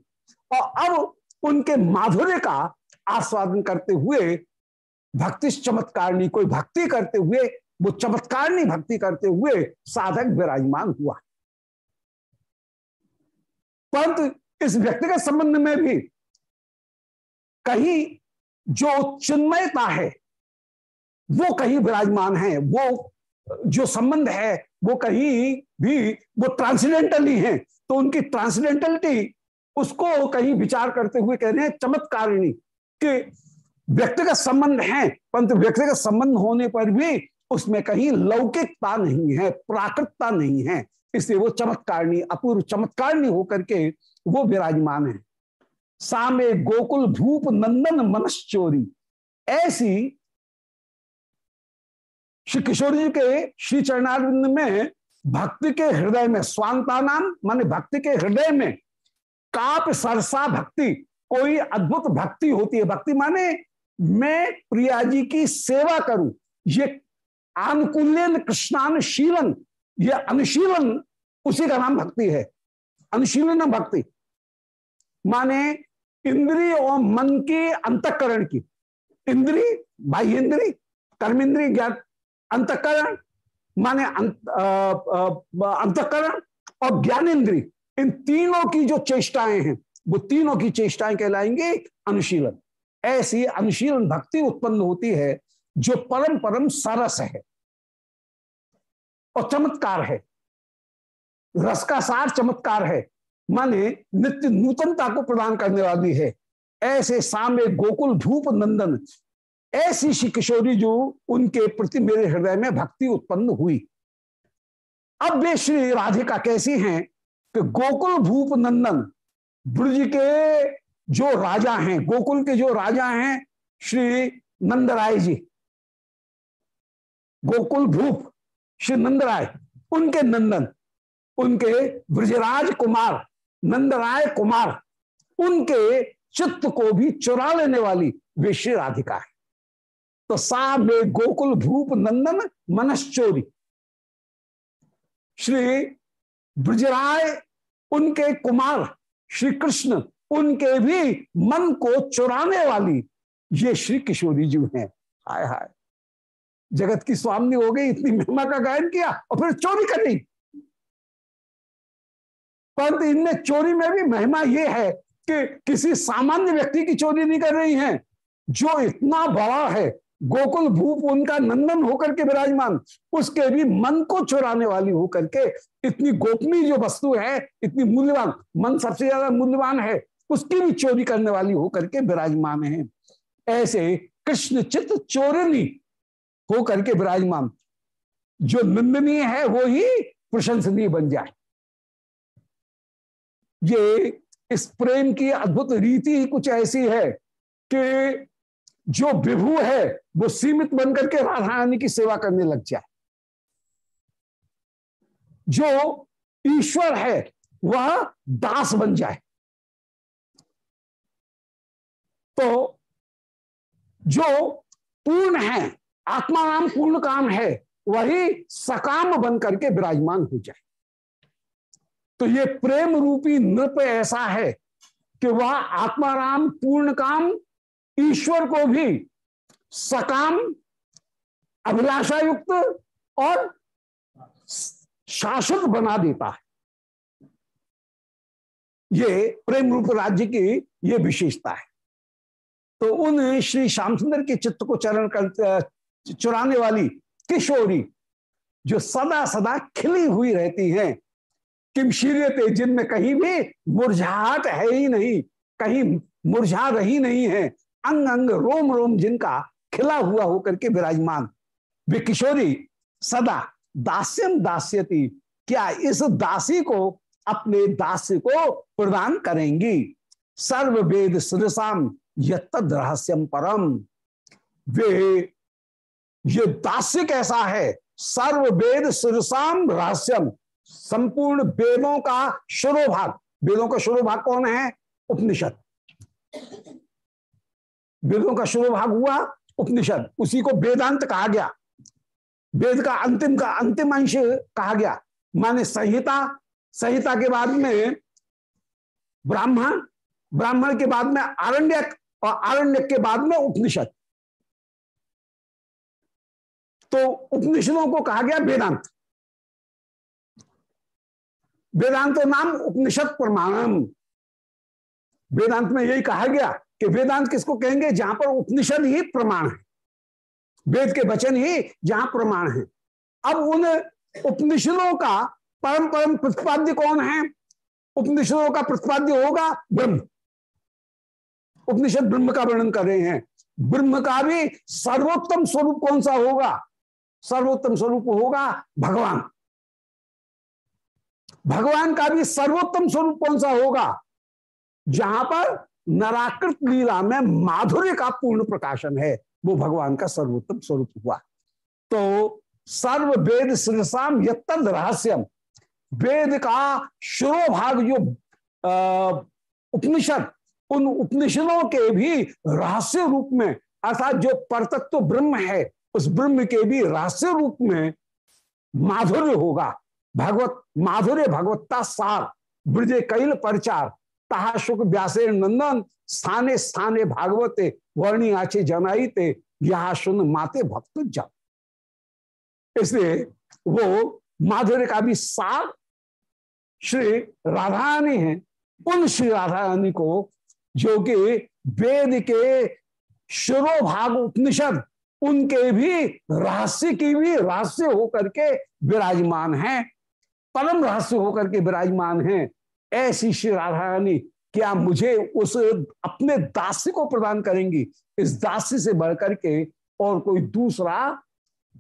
और अब उनके माधुर्य का आस्वादन करते हुए, भक्ति चमत्कारणी, कोई भक्ति करते हुए, वो चमत्कारणी भक्ति करते हुए साधक विराजमान हुआ। परंतु इस व्यक्तिगत संबंध में भी कहीं जो चिन्मयता है वो कहीं विराजमान है, वो जो संबंध है, वो कहीं भी, वो ट्रांसीडेंटली है तो उनकी ट्रांसडेंटलिटी उसको कहीं विचार करते हुए कह रहे हैं, चमत्कारिणी, कि व्यक्तिगत संबंध है, परंतु व्यक्तिगत संबंध होने पर भी उसमें कहीं लौकिकता नहीं है, प्राकृतता नहीं है, इसलिए वो चमत्कारणी, अपूर्व चमत्कारणी होकर के वो विराजमान है। सामे गोकुल भूप नंदन मनश्चोरी, ऐसी श्री किशोर जी के श्री चरणारिंद में भक्ति के हृदय में स्वांता नाम माने भक्ति के हृदय में काप सरसा भक्ति, कोई अद्भुत भक्ति होती है। भक्ति माने मैं प्रिया जी की सेवा करूँ। ये आनुकूल्यन कृष्णानुशीलन, ये अनुशीलन उसी का नाम भक्ति है। अनुशीलन भक्ति माने इंद्रिय और मन के अंतकरण की। इंद्री बाह्य इंद्री कर्मेंद्री ज्ञान अंतकरण माने अंतकरण और ज्ञानेन्द्रीय, इन तीनों की जो चेष्टाएँ हैं, वो तीनों की चेष्टाएँ कहलाएँगे अनुशीलन। ऐसी अनुशीलन भक्ति उत्पन्न होती है, जो परम परम सरस है और चमत्कार है। रस का सार चमत्कार है, माने नित्य नूतनता को प्रदान करने वाली है। ऐसे सामे गोकुल धूप नंदन ऐसी श्री किशोरी जो उनके प्रति मेरे हृदय में भक्ति उत्पन्न हुई। अब वे श्री राधिका कैसी हैं कि गोकुल भूप नंदन, ब्रज के जो राजा हैं, गोकुल के जो राजा हैं, श्री नंदराय जी। गोकुल भूप, श्री नंदराय, उनके नंदन, उनके ब्रजराज कुमार, नंदराय कुमार, उनके चित्त को भी चुरा लेने वाली वे श्री राधिका है। तो सा में गोकुल भूप नंदन मनश्चोरी। श्री ब्रजराय, उनके कुमार, श्री कृष्ण, उनके भी मन को चुराने वाली ये श्री किशोरी जी हैं। हाय हाय। जगत की स्वामी हो गई, इतनी महिमा का गायन किया और फिर चोरी कर ली। परंतु इनमें चोरी में भी महिमा यह है कि किसी सामान्य व्यक्ति की चोरी नहीं कर रही हैं, जो इतना बड़ा है गोकुल भूप उनका नंदन होकर के विराजमान, उसके भी मन को चुराने वाली होकर के इतनी गोपनीय जो वस्तु है, इतनी मूल्यवान, मन सबसे ज़्यादा मूल्यवान है, उसकी भी चोरी करने वाली होकर के विराजमान है। ऐसे कृष्ण चित्त चोरनी होकर के विराजमान। जो निंदनीय है, वो ही प्रशंसनीय बन जाए। ये इस प्रेम की अद्भुत रीति कुछ ऐसी है कि जो विभु है, वो सीमित बनकर के राधा रानी की सेवा करने लग जाए। जो ईश्वर है, वह दास बन जाए। तो जो पूर्ण है, आत्मा नाम पूर्ण काम है, वही सकाम बन करके विराजमान हो जाए। तो ये प्रेम रूपी नृप ऐसा है कि वह आत्माराम पूर्ण काम ईश्वर को भी सकाम अभिलाषा युक्त और शाश्वत बना देता है। ये प्रेम रूप राज्य की ये विशेषता है। तो उन श्री श्याम सुंदर के चित्त को चरण कर, चुराने वाली किशोरी जो सदा सदा खिली हुई रहती हैं किम शीर्यते जिनमें कहीं भी मुरझाहट है ही नहीं, कहीं मुरझा रही नहीं है अंग अंग रोम रोम जिनका खिला हुआ होकर के विराजमान। वे किशोरी सदा दास्यम दास्यति, क्या इस दासी को अपने दास्य को प्रदान करेंगी? सर्व वेद सुरसाम यद रहस्यम परम। वे, ये दास्य कैसा है? सर्व वेद सुरसाम रहस्यम संपूर्ण वेदों का शुरू भाग वेदों का शुरू भाग कौन है? उपनिषद। वेदों का शुरू भाग हुआ उपनिषद। उसी को वेदांत कहा गया। वेद का अंतिम का अंतिम अंश कहा गया। माने संहिता। संहिता के बाद में ब्राह्मण। ब्राह्मण के बाद में आरण्यक और आरण्यक के बाद में उपनिषद। तो उपनिषदों को कहा गया वेदांत। वेदांत नाम उपनिषद प्रमाणम। वेदांत में यही कहा गया कि वेदांत किसको कहेंगे? जहाँ पर उपनिषद ही प्रमाण है। वेद के वचन ही जहाँ प्रमाण है। अब उन उपनिषदों का परम परम प्रतिपाद्य कौन है? उपनिषदों का प्रतिपाद्य होगा ब्रह्म। उपनिषद ब्रह्म का वर्णन कर रहे हैं। ब्रह्म का भी सर्वोत्तम स्वरूप कौन सा होगा? सर्वोत्तम स्वरूप होगा भगवान। भगवान का भी सर्वोत्तम स्वरूप कौन सा होगा? जहाँ पर नराकृत लीला में माधुर्य का पूर्ण प्रकाशन है, वो भगवान का सर्वोत्तम स्वरूप हुआ। तो सर्व वेद श्रीसाम यत्तद रहस्यम, वेद का शुरो भाग जो उपनिषद, उन उपनिषदों के भी रहस्य रूप में, अर्थात जो परतत्व ब्रह्म है, उस ब्रह्म के भी रहस्य रूप में माधुर्य होगा। भगवत, माधुर्य भगवत्ता सार, ब्रजे कैल परचार तहा शुक व्यासे नंदन, स्थाने स्थाने भागवते, वर्णी आचे जनाईते यहा सुन माते भक्त जब इसलिए वो माधुर्य का भी सार श्री राधा रानी है। उन श्री राधा रानी को जो कि वेद के शुरो भाग उपनिषद, उनके भी रहस्य की भी रहस्य होकर के विराजमान हैं। परम रहस्य होकर के विराजमान हैं। ऐसी श्री राधा रानी क्या मुझे उस अपने दास्य को प्रदान करेंगी? इस दास्य से बढ़कर के और कोई दूसरा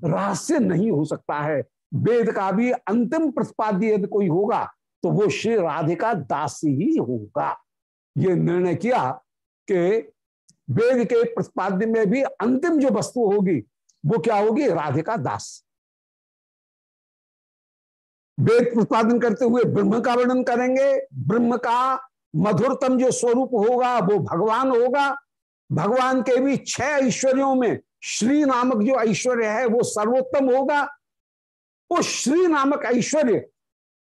रहस्य नहीं हो सकता है। वेद का भी अंतिम प्रतिपाद्य यदि कोई होगा तो वो श्री राधिका दासी ही होगा। ये निर्णय किया कि वेद के प्रतिपाद्य में भी अंतिम जो वस्तु होगी, वो क्या होगी? राधिका दास। वेद प्रतिपादन करते हुए ब्रह्म का वर्णन करेंगे। ब्रह्म का मधुरतम जो स्वरूप होगा, वो भगवान होगा। भगवान के भी छह ऐश्वर्यों में श्री नामक जो ऐश्वर्य है, वो सर्वोत्तम होगा। उस श्री नामक ऐश्वर्य,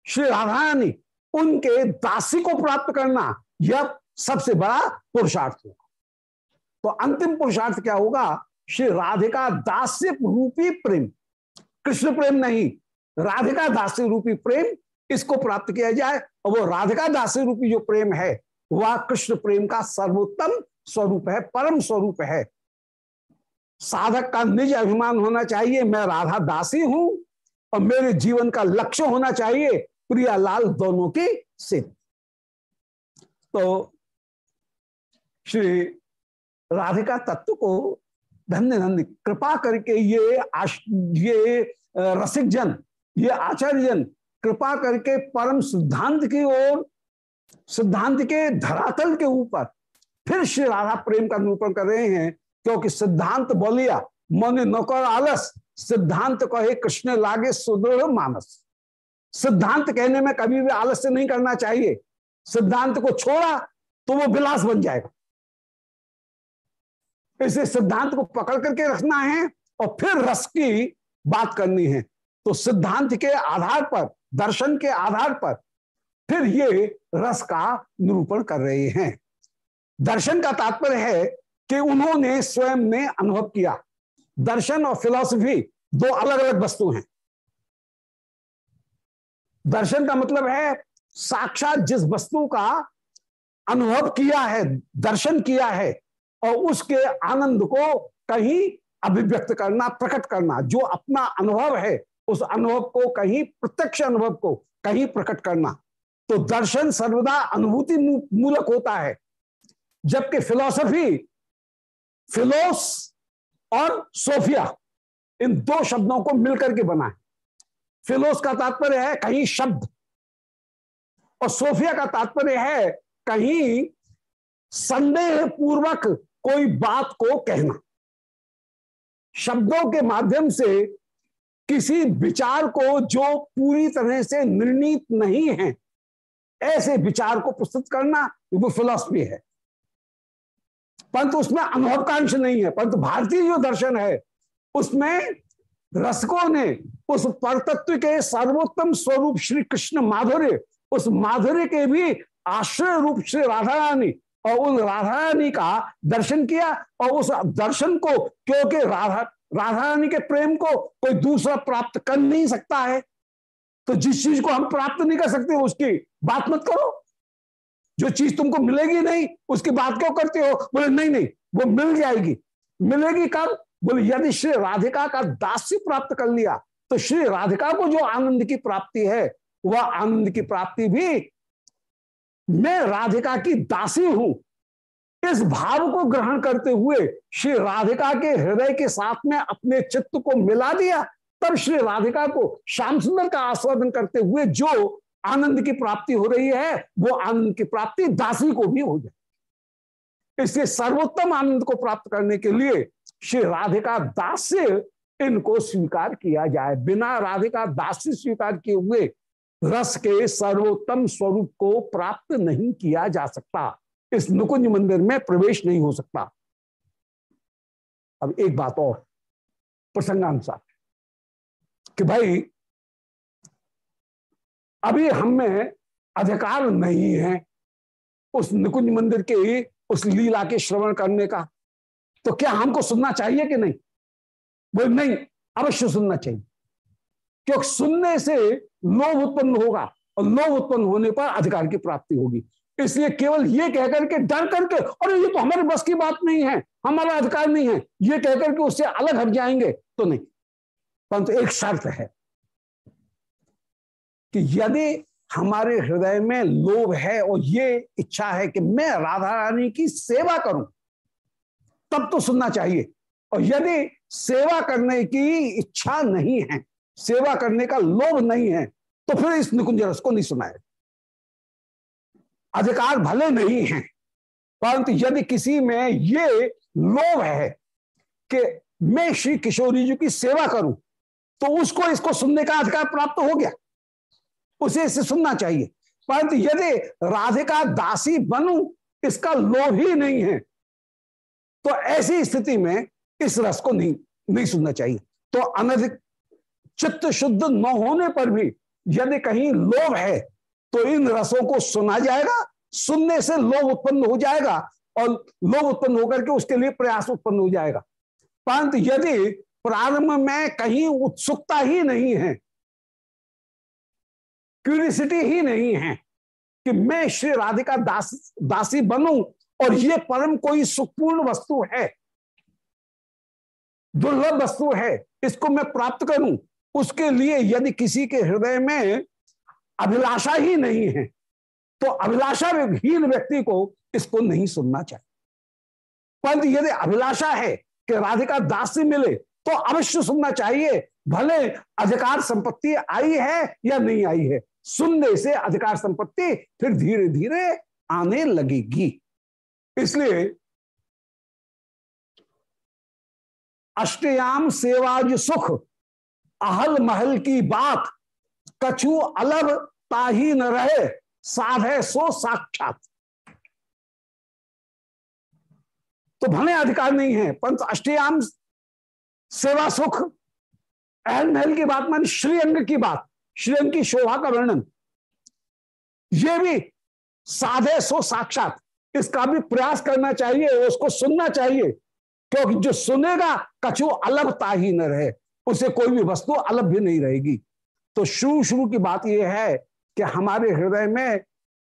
श्री राधारानी, उनके दासी को प्राप्त करना यह सबसे बड़ा पुरुषार्थ होगा। तो अंतिम पुरुषार्थ क्या होगा? श्री राधिका दास्य रूपी प्रेम। कृष्ण प्रेम नहीं राधिका दासी रूपी प्रेम इसको प्राप्त किया जाए? और वो राधिका दासी रूपी जो प्रेम है वह कृष्ण प्रेम का सर्वोत्तम स्वरूप है परम स्वरूप है। साधक का निज अभिमान होना चाहिए मैं राधा दासी हूँ और मेरे जीवन का लक्ष्य होना चाहिए प्रियालाल दोनों की सिद्ध तो श्री राधिका तत्व को धन्य धन्य कृपा करके ये आश, ये रसिक जन ये आचार्य जन, कृपा करके परम सिद्धांत की ओर, सिद्धांत के धरातल के ऊपर फिर श्री राधा प्रेम का निरूपण कर रहे हैं, क्योंकि सिद्धांत बोलिया, मन नौकर आलस, सिद्धांत कहे कृष्ण लागे सुदृढ़ मानस। सिद्धांत कहने में कभी भी आलस्य नहीं करना चाहिए। सिद्धांत को छोड़ा तो वो विलास बन जाएगा। इसे सिद्धांत को पकड़ करके रखना है और फिर रस की बात करनी है। तो सिद्धांत के आधार पर, दर्शन के आधार पर फिर ये रस का निरूपण कर रहे हैं। दर्शन का तात्पर्य है कि उन्होंने स्वयं ने अनुभव किया। दर्शन और फिलॉसफी दो अलग अलग वस्तु हैं। दर्शन का मतलब है साक्षात जिस वस्तु का अनुभव किया है, दर्शन किया है, और उसके आनंद को कहीं अभिव्यक्त करना, प्रकट करना, जो अपना अनुभव है उस अनुभव को, कहीं प्रत्यक्ष अनुभव को कहीं प्रकट करना। तो दर्शन सर्वदा अनुभूति मूलक होता है। जबकि फिलोसफी, फिलोस और सोफिया, इन दो शब्दों को मिलकर के बना है। फिलोस का तात्पर्य है कहीं शब्द, और सोफिया का तात्पर्य है कहीं संदेह पूर्वक कोई बात को कहना। शब्दों के माध्यम से किसी विचार को जो पूरी तरह से निर्णित नहीं है, ऐसे विचार को प्रस्तुत करना वो फिलोसफी है। परंतु उसमें अनुभवकांश नहीं है, परंतु भारतीय जो दर्शन है, उसमें रसकों ने उस परतत्व के सर्वोत्तम स्वरूप श्री कृष्ण माधुर्य, उस माधुर्य के भी आश्रय रूप श्री राधा रानी और उन राधा रानी का दर्शन किया और उस दर्शन को क्योंकि राधा राधा रानी के प्रेम को कोई दूसरा प्राप्त कर नहीं सकता है। तो जिस चीज़ को हम प्राप्त नहीं कर सकते, उसकी बात मत करो। जो चीज़ तुमको मिलेगी नहीं, उसकी बात क्यों करते हो? बोले, नहीं नहीं, वो मिल जाएगी। मिलेगी कब? बोले, यदि श्री राधिका का दास्य प्राप्त कर लिया तो श्री राधिका को जो आनंद की प्राप्ति है, वह आनंद की प्राप्ति भी मैं राधिका की दासी हूँ। इस भाव को ग्रहण करते हुए श्री राधिका के हृदय के साथ में अपने चित्त को मिला दिया, तब श्री राधिका को श्याम सुंदर का आस्वादन करते हुए जो आनंद की प्राप्ति हो रही है, वो आनंद की प्राप्ति दासी को भी हो जाए। इसलिए सर्वोत्तम आनंद को प्राप्त करने के लिए श्री राधिका दास्य इनको स्वीकार किया जाए। बिना राधिका दास्य स्वीकार किए हुए रस के सर्वोत्तम स्वरूप को प्राप्त नहीं किया जा सकता। इस नुकुंज मंदिर में प्रवेश नहीं हो सकता। अब एक बात और, प्रसंगानुसार, कि भाई, अभी हम अधिकार नहीं है उस निकुंज मंदिर के उस लीला के श्रवण करने का। तो क्या हमको सुनना चाहिए कि नहीं? बोल, नहीं, अवश्य सुनना चाहिए। क्योंकि सुनने से लोभ उत्पन्न होगा और लोभ उत्पन्न होने पर अधिकार की प्राप्ति होगी। इसलिए केवल ये कहकर के डर करके और ये तो हमारे बस की बात नहीं है, हमारा अधिकार नहीं है। ये कहकर के उससे अलग हट जाएँगे तो नहीं। परंतु एक शर्त है कि यदि हमारे हृदय में लोभ है और ये इच्छा है कि मैं राधा रानी की सेवा करूँ, तब तो सुनना चाहिए। और यदि सेवा करने की इच्छा नहीं है, सेवा करने का लोभ नहीं है तो फिर इस निकुंज रस को नहीं सुनाए अधिकार भले नहीं है, परंतु यदि किसी में ये लोभ है कि मैं श्री किशोरी जी की सेवा करूँ तो उसको इसको सुनने का अधिकार प्राप्त हो गया। उसे इसे सुनना चाहिए। परंतु यदि राधिका दासी बनू, इसका लोभ ही नहीं है तो ऐसी स्थिति में इस रस को नहीं नहीं सुनना चाहिए। तो अनधिक चित्त शुद्ध न होने पर भी यदि कहीं लोभ है तो इन रसों को सुना जाएगा, सुनने से लोभ उत्पन्न हो जाएगा और लोभ उत्पन्न होकर के उसके लिए प्रयास उत्पन्न हो जाएगा। परंतु यदि प्रारंभ में कहीं उत्सुकता ही नहीं है, क्यूरियसिटी ही नहीं है कि मैं श्री राधिका दास, दासी बनूं और ये परम कोई सुखपूर्ण वस्तु है, दुर्लभ वस्तु है, इसको मैं प्राप्त करूँ, उसके लिए यदि किसी के हृदय में अभिलाषा ही नहीं है तो अभिलाषाहीन व्यक्ति को इसको नहीं सुनना चाहिए। परंतु यदि अभिलाषा है कि राधिका दास से मिले तो अवश्य सुनना चाहिए, भले अधिकार संपत्ति आई है या नहीं आई है। सुनने से अधिकार संपत्ति फिर धीरे धीरे आने लगेगी। इसलिए अष्टयाम सेवाज सुख, अहल महल की बात, कछु अलग ताही न रहे, साधे सो साक्षात। तो भले अधिकार नहीं है परंतु अष्टयाम सेवा सुख, अहल महल की बात मान श्रीअंग की बात, श्रीअंग की शोभा का वर्णन। ये भी साधे सो साक्षात, इसका भी प्रयास करना चाहिए, उसको सुनना चाहिए, क्योंकि जो सुनेगा, कछु अलभता ही न रहे, उसे कोई भी वस्तु अलग भी नहीं रहेगी। तो शुरू शुरू की बात यह है कि हमारे हृदय में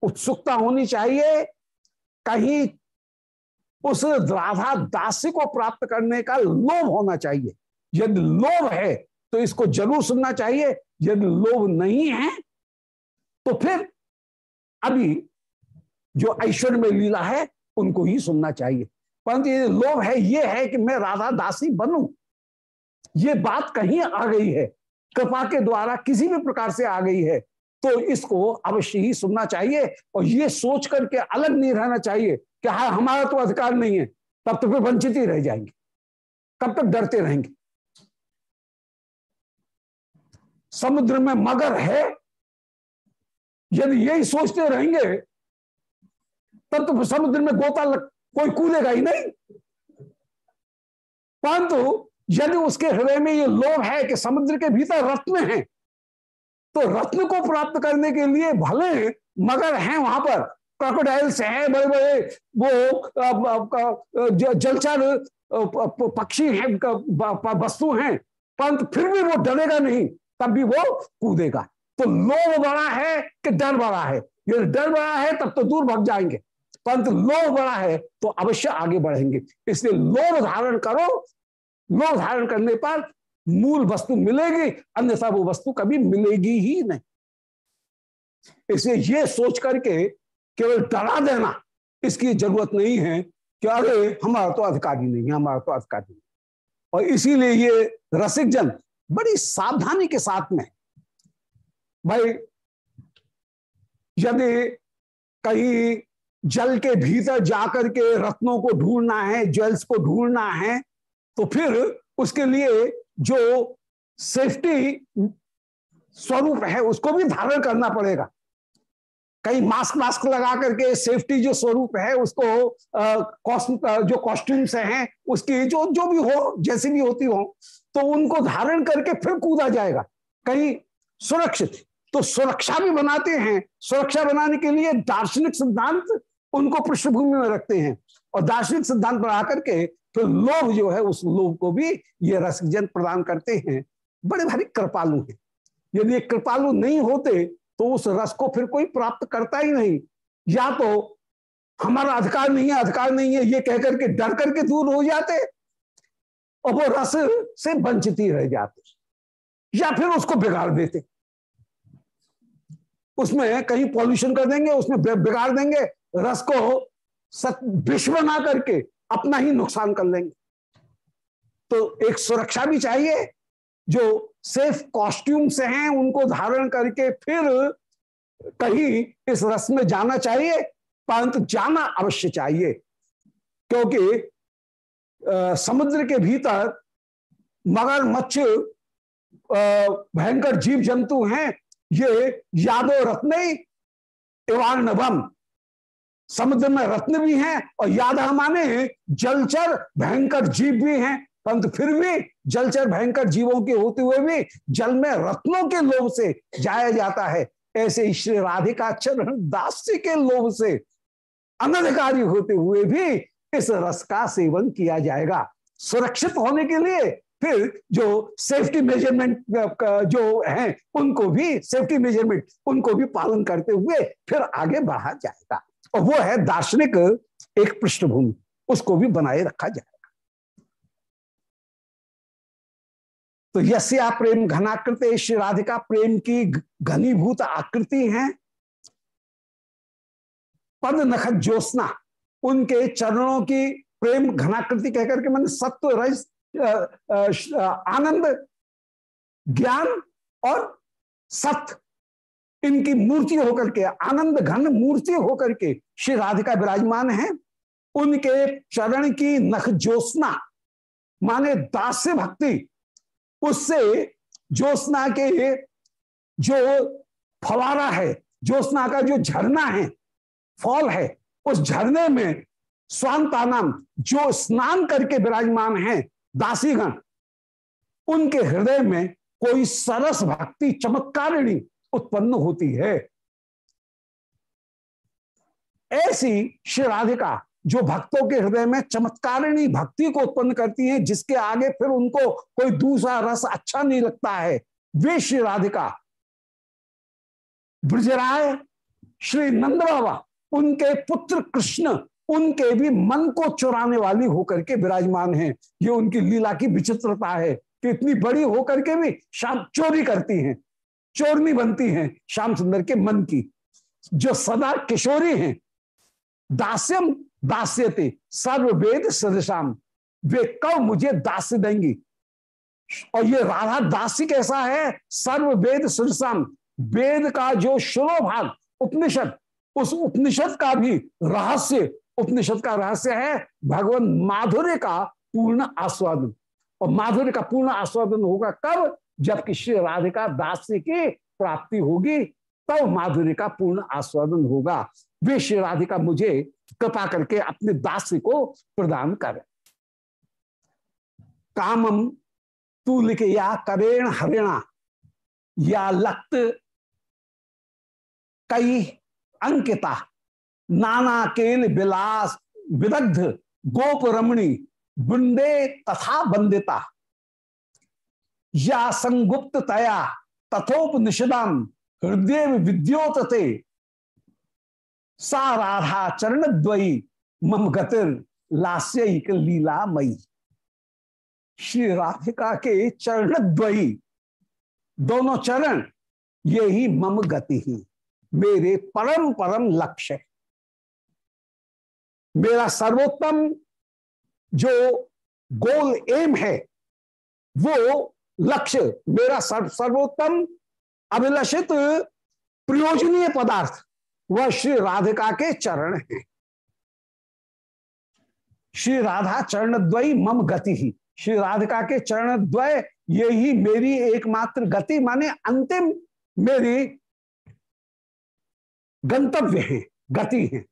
उत्सुकता होनी चाहिए, कहीं उस राधा दासी को प्राप्त करने का लोभ होना चाहिए। यदि लोभ है तो इसको ज़रूर सुनना चाहिए। यदि लोभ नहीं है तो फिर अभी जो ऐश्वर्य में लीला है, उनको ही सुनना चाहिए। परंतु ये लोभ है, ये है कि मैं राधा दासी बनूं। ये बात कहीं आ गई है। कृपा के द्वारा किसी भी प्रकार से आ गई है। तो इसको अवश्य ही सुनना चाहिए और ये सोच करके अलग नहीं रहना चाहिए कि हाँ हमारा तो अधिकार नहीं है। तब तो फिर वंचित ही रह जाएँगे। कब तक डरते रहेंगे। समुद्र में मगर है यदि यही सोचते रहेंगे तब तो समुद्र में गोता लग, कोई कूदेगा ही नहीं। परंतु यदि उसके हृदय में ये लोभ है कि समुद्र के भीतर रत्न है तो रत्न को प्राप्त करने के लिए भले मगर हैं वहाँ पर। क्रोकोडाइल्स हैं बड़े बड़े वो जलचर पक्षी हैं वस्तु हैं, परंतु फिर भी वो डरेगा नहीं, तब भी वो कूदेगा। तो लोभ बड़ा है कि डर बड़ा है? यदि डर बड़ा है, तब तो दूर भग जाएँगे। परंतु लोभ बड़ा है तो अवश्य आगे बढ़ेंगे। इसलिए लोभ धारण करो। लोभ धारण करने पर मूल वस्तु मिलेगी, अन्यथा वो वस्तु कभी मिलेगी ही नहीं। इसलिए ये सोच करके केवल डरा देना, इसकी ज़रूरत नहीं है कि अरे, हमारा तो अधिकारी नहीं है, हमारा तो अधिकारी नहीं और इसीलिए ये रसिक जन बड़ी सावधानी के साथ में, भाई, यदि कहीं जल के भीतर जाकर के रत्नों को ढूंढना है, ज्वेल्स को ढूंढना है तो फिर उसके लिए जो सेफ्टी स्वरूप है उसको भी धारण करना पड़ेगा। कहीं मास्क मास्क लगा करके सेफ्टी जो स्वरूप है उसको आ, जो कॉस्ट्यूम्स हैं उसकी जो जो भी हो जैसी भी होती हो तो उनको धारण करके फिर कूदा जाएगा। कहीं सुरक्षित तो सुरक्षा भी बनाते हैं। सुरक्षा बनाने के लिए दार्शनिक सिद्धांत उनको पृष्ठभूमि में रखते हैं। और दार्शनिक सिद्धांत बना करके फिर लोभ जो है उस लोभ को भी ये रसजन प्रदान करते हैं। बड़े भारी कृपालु हैं। यदि ये कृपालु नहीं होते तो उस रस को फिर कोई प्राप्त करता ही नहीं। या तो हमारा अधिकार नहीं है, अधिकार नहीं है, ये कहकर के डर करके दूर हो जाते, और वो रस से वंचित ही रह जाते, या फिर उसको बिगाड़ देते। उसमें कहीं पॉल्यूशन कर देंगे, उसमें बिगाड़ देंगे, रस को सत, विष बना करके अपना ही नुकसान कर लेंगे। तो एक सुरक्षा भी चाहिए जो सेफ़ कॉस्ट्यूम से हैं उनको धारण करके फिर कहीं इस रस में जाना चाहिए परंतु जाना अवश्य चाहिए क्योंकि आ, समुद्र के भीतर मगर मच्छ भयंकर जीव जंतु हैं ये यादव रत्न इवार्णवम समुद्र में रत्न भी हैं और यादव माने जलचर भयंकर जीव भी हैं, परंतु फिर भी जलचर भयंकर जीवों के होते हुए भी जल में रत्नों के लोभ से जाया जाता है। ऐसे श्री राधिका चरण दास्य के लोभ से अनधिकारी होते हुए भी इस रस का सेवन किया जाएगा। सुरक्षित होने के लिए फिर जो सेफ्टी मेज़रमेंट जो है, उनको भी सेफ्टी मेज़रमेंट उनको भी पालन करते हुए फिर आगे बढ़ा जाएगा। और वो है दार्शनिक एक पृष्ठभूमि, उसको भी बनाए रखा जाएगा। तो यस्या प्रेम घनाकृत, श्री राधिका प्रेम की घनीभूत आकृति है। पद नखत ज्योत्ना उनके चरणों की प्रेम घनाकृति कहकर के मैंने सत्व रज आनंद, ज्ञान और सत्य इनकी मूर्ति होकर के, आनंद घन मूर्ति होकर के श्री राधिका विराजमान है। उनके चरण की नख ज्योत्ना माने दास्य भक्ति, उससे ज्योत्ना के जो फवारा है ज्योत्ना का जो झरना है, फॉल है, उस झरने में स्वांता नाम जो स्नान करके विराजमान है दासीगण उनके हृदय में कोई सरस भक्ति चमत्कारिणी उत्पन्न होती है। ऐसी श्री राधिका जो भक्तों के हृदय में चमत्कारिणी भक्ति को उत्पन्न करती हैं, जिसके आगे फिर उनको कोई दूसरा रस अच्छा नहीं लगता है, वे श्री राधिका। ब्रजराय, श्री नंद बाबा उनके पुत्र कृष्ण, उनके भी मन को चुराने वाली होकर के विराजमान है। ये उनकी लीला की विचित्रता है कि इतनी बड़ी होकर के भी शाम चोरी करती हैं। चोरनी बनती हैं श्याम सुंदर के मन की। जो सदा किशोरी हैं, दास्यम दास्यते, सर्ववेद सदशाम। वे कब मुझे दास्य देंगी? और ये राधा दासी कैसा है? सर्ववेद सदशाम। वेद का जो शुरो भाग, उपनिषद, उस उपनिषद का भी रहस्य, उपनिषद का रहस्य है भगवान माधुर्य का पूर्ण आस्वादन। और माधुर्य का पूर्ण आस्वादन होगा कब? जबकि श्री राधिका दास की प्राप्ति होगी, तब माधुरी का पूर्ण आस्वादन होगा। वे श्री राधिका मुझे कृपा करके अपने दास को प्रदान करें। कामम तू लिखे या करेण हरिणा, या लक्त कई अंकिता, नाना केल विलास विदग्ध गोप रमणी, बुंदे तथा बंदिता। या संगुप्त तया हृदय विद्योतते। सा राधा चरण द्वयी मम गतिर लास्य लीला मई श्री राधिका के चरण द्वयी दोनों चरण, ये ही मम गति। ही मेरे परम परम लक्ष्य मेरा सर्वोत्तम जो गोल एम है, वो लक्ष्य, मेरा सर्व, सर्वोत्तम अभिलषित प्रयोजनीय पदार्थ, वह श्री राधिका के चरण है। श्री राधा चरण द्वय मम गति ही। श्री राधिका के चरण द्वय ये ही मेरी एकमात्र गति, माने अंतिम मेरी गंतव्य है, गति है।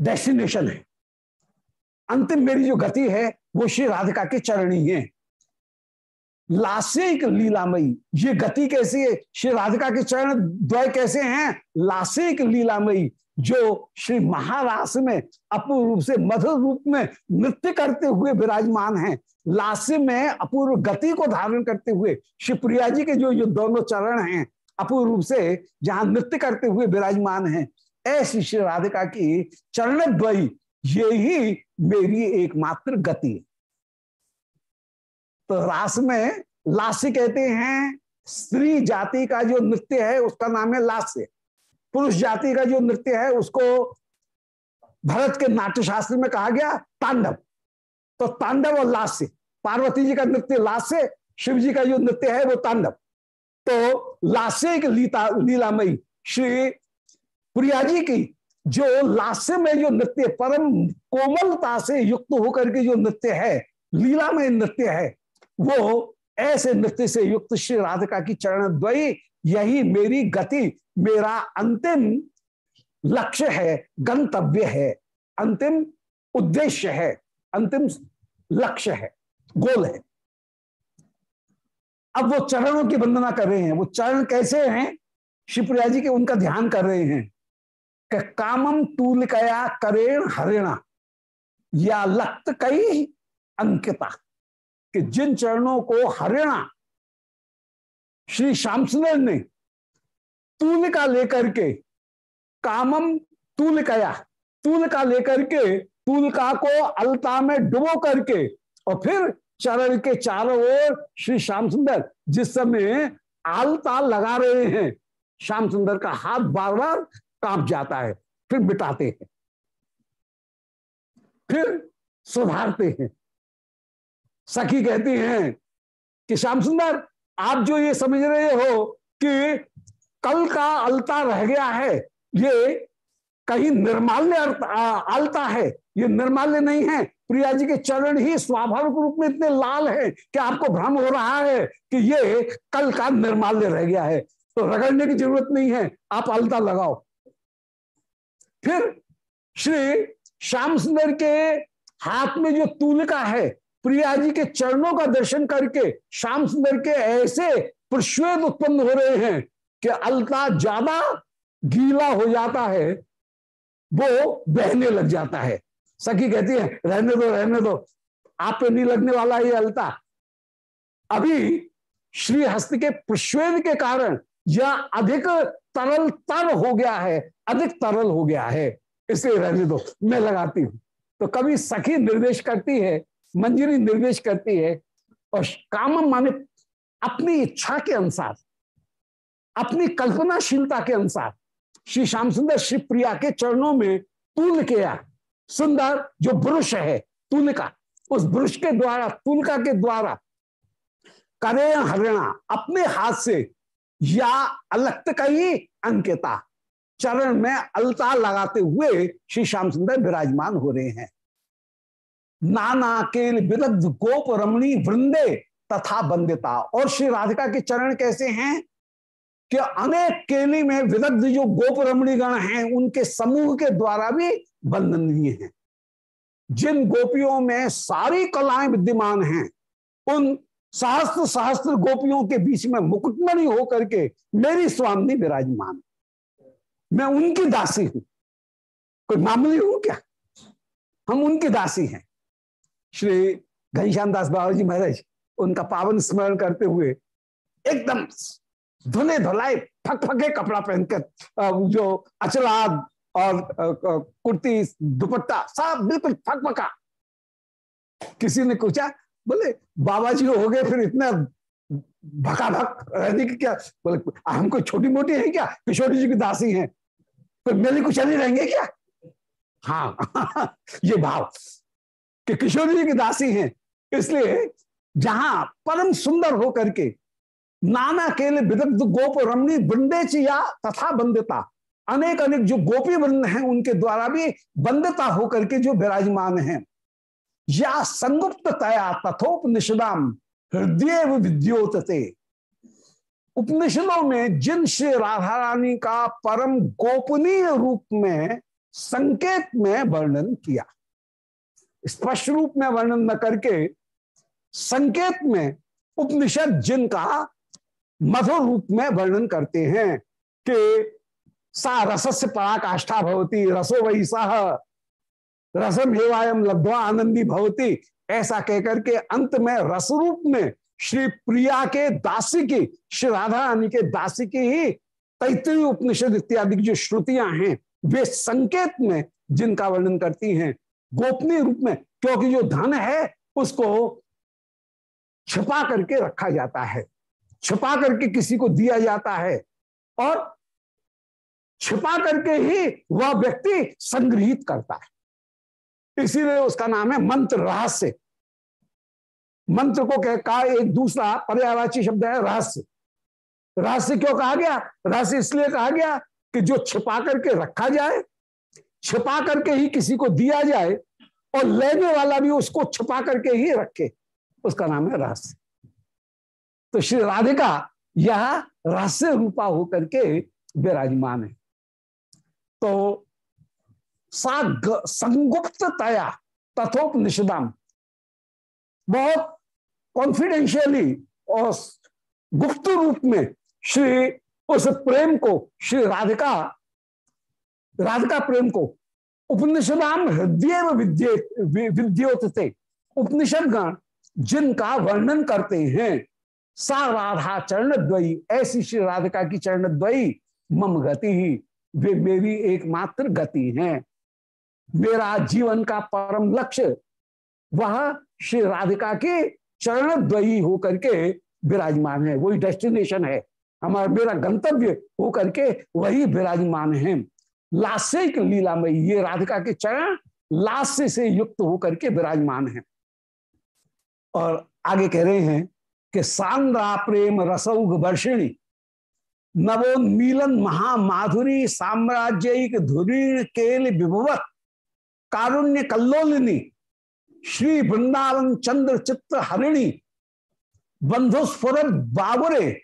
डेस्टिनेशन है। अंतिम मेरी जो गति है, वो श्री राधिका के चरणी है। लासिक लीलामयी, ये गति कैसी है? श्री राधिका के चरण द्वय कैसे हैं? लासिक लीलामयी, जो श्री महारास में अपूर्व रूप से, मधुर रूप में नृत्य करते हुए विराजमान हैं। लास्य में अपूर्व गति को धारण करते हुए, श्री प्रिया जी के जो जो दोनों चरण हैं, अपूर्व रूप से जहाँ नृत्य करते हुए विराजमान हैं, ऐसी श्री राधिका की चरण द्वयी ये ही मेरी एकमात्र गति है। तो रास में लास्य कहते हैं, स्त्री जाति का जो नृत्य है उसका नाम है लास्य। पुरुष जाति का जो नृत्य है उसको भरत के नाट्य शास्त्र में कहा गया तांडव। तो तांडव और लास्य, पार्वती जी का नृत्य लास्य, शिव जी का जो नृत्य है वो तांडव। तो लास्य लीता, लीलामयी, श्री प्रिया जी की जो लास्य में जो नृत्य, परम कोमलता से युक्त होकर के जो नृत्य है लीला में नृत्य है, वो ऐसे नृत्य से युक्त श्री राधिका की चरण द्वयी, यही मेरी गति, मेरा अंतिम लक्ष्य है, गंतव्य है, अंतिम उद्देश्य है, अंतिम लक्ष्य है, गोल है। अब वो चरणों की वंदना कर रहे हैं, वो चरण कैसे हैं? शिवप्रिया जी के उनका ध्यान कर रहे हैं। कामम तूलिकया करेण हरिणा। या लक्त कई अंकिता, कि जिन चरणों को हरिणा, श्री श्याम सुंदर ने तूलिका लेकर के कामम तूलिकया, तूलिका लेकर के तूलिका को अलता में डुबो करके, और फिर चरण के चारों ओर श्री श्याम सुंदर जिस समय आलता लगा रहे हैं श्याम सुंदर का हाथ बार बार काँप जाता है, फिर मिटाते हैं। फिर सुधारते हैं। सखी कहती हैं कि, श्याम सुंदर, आप जो ये समझ रहे हो कि कल का अलता रह गया है, ये कहीं निर्माल्य अलता है, ये निर्माल्य नहीं है। प्रिया जी के चरण ही स्वाभाविक रूप में इतने लाल है कि आपको भ्रम हो रहा है कि ये कल का निर्माल्य रह गया है। तो रगड़ने की ज़रूरत नहीं है, आप अलता लगाओ। फिर श्री श्याम सुंदर के हाथ में जो तूलिका है प्रिया जी के चरणों का दर्शन करके श्याम सुंदर के ऐसे प्रश्वेद उत्पन्न हो रहे हैं कि अलता ज़्यादा गीला हो जाता है, वो बहने लग जाता है। सखी कहती है, रहने दो रहने दो, आप पे नहीं लगने वाला ये अलता। अभी श्री हस्त के प्रश्वेद के कारण यह अधिक तरल तर हो गया है, अधिक तरल हो गया है। इसलिए रहने दो, मैं लगाती हूँ। तो कभी सखी निर्देश करती है, मंजरी निर्देश करती है, और काम माने अपनी इच्छा के अनुसार, अपनी कल्पनाशीलता के अनुसार, श्री श्याम सुंदर श्री प्रिया के चरणों में तूल किया सुंदर जो ब्रुश है तुलिका उस ब्रुश के द्वारा तुलका के द्वारा, करे हरिणा अपने हाथ से या अलक्त का ही अंकिता। चरण में अलता लगाते हुए श्री श्याम सुंदर विराजमान हो रहे हैं। नाना केल विदग्ध गोप रमणी वृंदे तथा बंदिता और श्री राधिका के चरण कैसे हैं? कि अनेक केली में विदग्ध जो गोप रमणी गण हैं, उनके समूह के द्वारा भी वंदनीय हैं। जिन गोपियों में सारी कलाएँ विद्यमान हैं, उन सहस्त्र सहस्त्र गोपियों के बीच में मुकुटमणि होकर के मेरी स्वामी विराजमान। मैं उनकी दासी हूँ। कोई मामूली हूँ क्या? हम उनकी दासी हैं। श्री घनश्याम दास बाबा जी महाराज, उनका पावन स्मरण करते हुए एकदम धुले धुलाए फक फके कपड़ा पहनकर जो अचलाद और कुर्ती, दुपट्टा, सब बिल्कुल फक फका। किसी ने पूछा बोले बाबा जी हो गए, फिर इतना भका भक रहने की क्या? बोले, हम कोई छोटी मोटी है क्या? किशोरी जी की दासी है। कोई मेरी कुछ नहीं रहेंगे क्या? हाँ ये भाव कि किशोरी जी की दासी हैं। इसलिए जहाँ परम सुंदर हो करके नाना केले विदग्ध गोप रमणी वृंदे या तथा बंदता अनेक अनेक जो गोपी वृंद हैं, उनके द्वारा भी बंदता होकर के जो विराजमान हैं। या संगुप्त तया तथोपनिषदाम हृदय विद्योतते। उपनिषदों में जिन श्री राधा रानी का परम गोपनीय रूप में संकेत में वर्णन किया, स्पष्ट रूप में वर्णन न करके संकेत में उपनिषद जिनका मधुर रूप में वर्णन करते हैं कि सा रसस्य पराकाष्ठा भवती, रसो वही सह रसम हेवायम लब्धवा आनंदी भवती। ऐसा कहकर के अंत में रस रूप में श्री प्रिया के दासी की, श्री राधा रानी के दासी की ही तैतरी उपनिषद इत्यादि की जो श्रुतियाँ हैं, वे संकेत में जिनका वर्णन करती हैं, गोपनीय रूप में, क्योंकि जो धन है, उसको छिपा करके रखा जाता है। छिपा करके किसी को दिया जाता है और छिपा करके ही वह व्यक्ति संग्रहित करता है। इसीलिए उसका नाम है मंत्र रहस्य। मंत्र को कह, कहा एक दूसरा पर्यावाची शब्द है रहस्य। रहस्य क्यों कहा गया? रहस्य इसलिए कहा गया कि जो छिपा करके रखा जाए, छिपा करके ही किसी को दिया जाए और लेने वाला भी उसको छिपा करके ही रखे। उसका नाम है रहस्य। तो श्री राधिका यह रहस्य रूपा होकर के विराजमान है। तो सा संगुप्त तया तथोपनिषदाम बहुत कॉन्फिडेंशियली और गुप्त रूप में श्री, उस प्रेम को, श्री राधिका राधिका प्रेम को उपनिषदाम हृदय विद्य विद्योत उपनिषद गण जिनका वर्णन करते हैं, सा राधा चरण द्वयी ऐसी श्री राधिका की चरण द्वयी मम गति ही, वे मेरी एकमात्र गति है। मेरा जीवन का परम लक्ष्य। वह श्री राधिका के चरण द्वयी होकर के विराजमान है। वही डेस्टिनेशन है। हमारा, मेरा गंतव्य होकर के वही विराजमान है। लास्यिक में ये राधिका के चरण लास्य से युक्त होकर के विराजमान है। और आगे कह रहे हैं कि सांद्रा प्रेम रसौग वर्षिणी, नवोन्मीलन महामाधुरी साम्राज्यिक धुरीण केल विभवत कारुण्य कल्लोलिनी, श्री वृंदावन चंद्र चित्र हरिणी बंधुस्फुर बाबुरे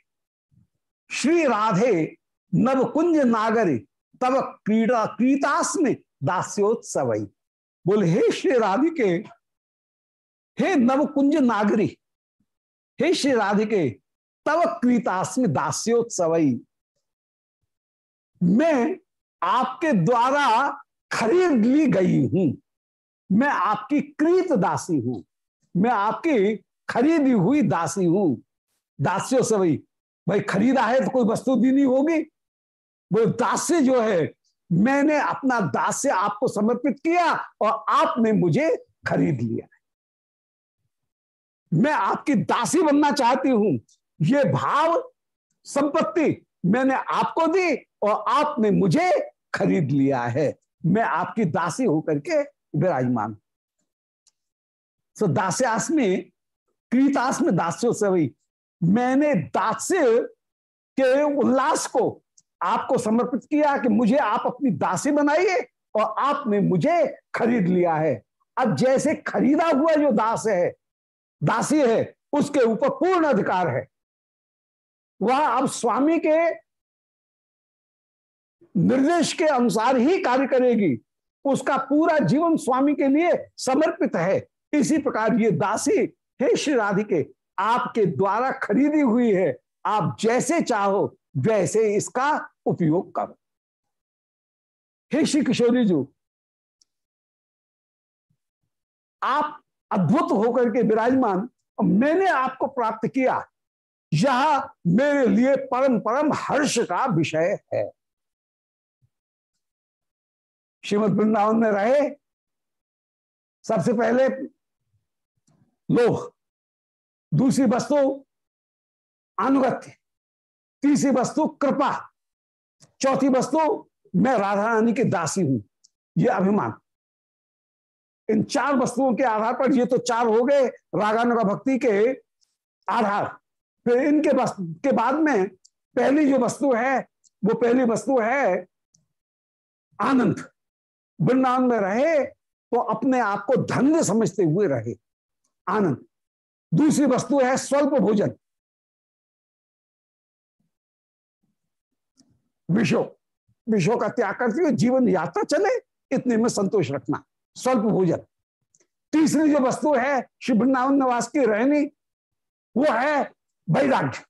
श्री राधे नवकुंज नागरी तब क्रीड़ा क्रीतास्म दास्योत्सव। बोले, हे श्री राधिके, हे नवकुंज नागरी, हे श्री राधिके तब क्रीतास्म दास्योत्सव। मैं आपके द्वारा खरीद ली गई हूँ। मैं आपकी कृत दासी हूँ। मैं आपकी खरीदी हुई दासी हूँ। दास्यो सवई भाई भाई खरीदा है तो कोई वस्तु देनी होगी। वो दास्य जो है, मैंने अपना दास्य आपको समर्पित किया और आपने मुझे खरीद लिया मैं आपकी दासी बनना चाहती हूँ। ये भाव, संपत्ति मैंने आपको दी और आपने मुझे खरीद लिया है। मैं आपकी दासी होकर के विराजमान। सो दास्यास में, क्रीतास में दास्योत्सवी मैंने दास्य के उल्लास को आपको समर्पित किया कि मुझे आप अपनी दासी बनाइए और आपने मुझे खरीद लिया है। अब जैसे खरीदा हुआ जो दास है, दासी है, उसके ऊपर पूर्ण अधिकार है। वह अब स्वामी के निर्देश के अनुसार ही कार्य करेगी। उसका पूरा जीवन स्वामी के लिए समर्पित है। इसी प्रकार ये दासी, हे श्री राधिके, आपके द्वारा खरीदी हुई है। आप जैसे चाहो, वैसे इसका उपयोग करो। हे श्री किशोरी जी, आप अद्भुत होकर के विराजमान, मैंने आपको प्राप्त किया। यह मेरे लिए परम परम हर्ष का विषय है। श्रीमद वृंदावन में रहे, सबसे पहले लोह, दूसरी वस्तु अनुगत्य, तीसरी वस्तु कृपा, चौथी वस्तु मैं राधा रानी की दासी हूँ, ये अभिमान। इन चार वस्तुओं के आधार पर ये तो चार हो गए, रागानुगा भक्ति के आधार। फिर इनके के बाद में पहली जो वस्तु है, वो पहली वस्तु है आनंद। वृंदावन में रहे तो अपने आप को धन्य समझते हुए रहे। आनंद। दूसरी वस्तु है स्वल्प भोजन। विषो। विषो का त्याग करते हुए जीवन यात्रा चले, इतने में संतोष रखना। स्वल्प भोजन। तीसरी जो वस्तु है, श्री वृंदावन निवास की रहनी, वो है वैराग्य।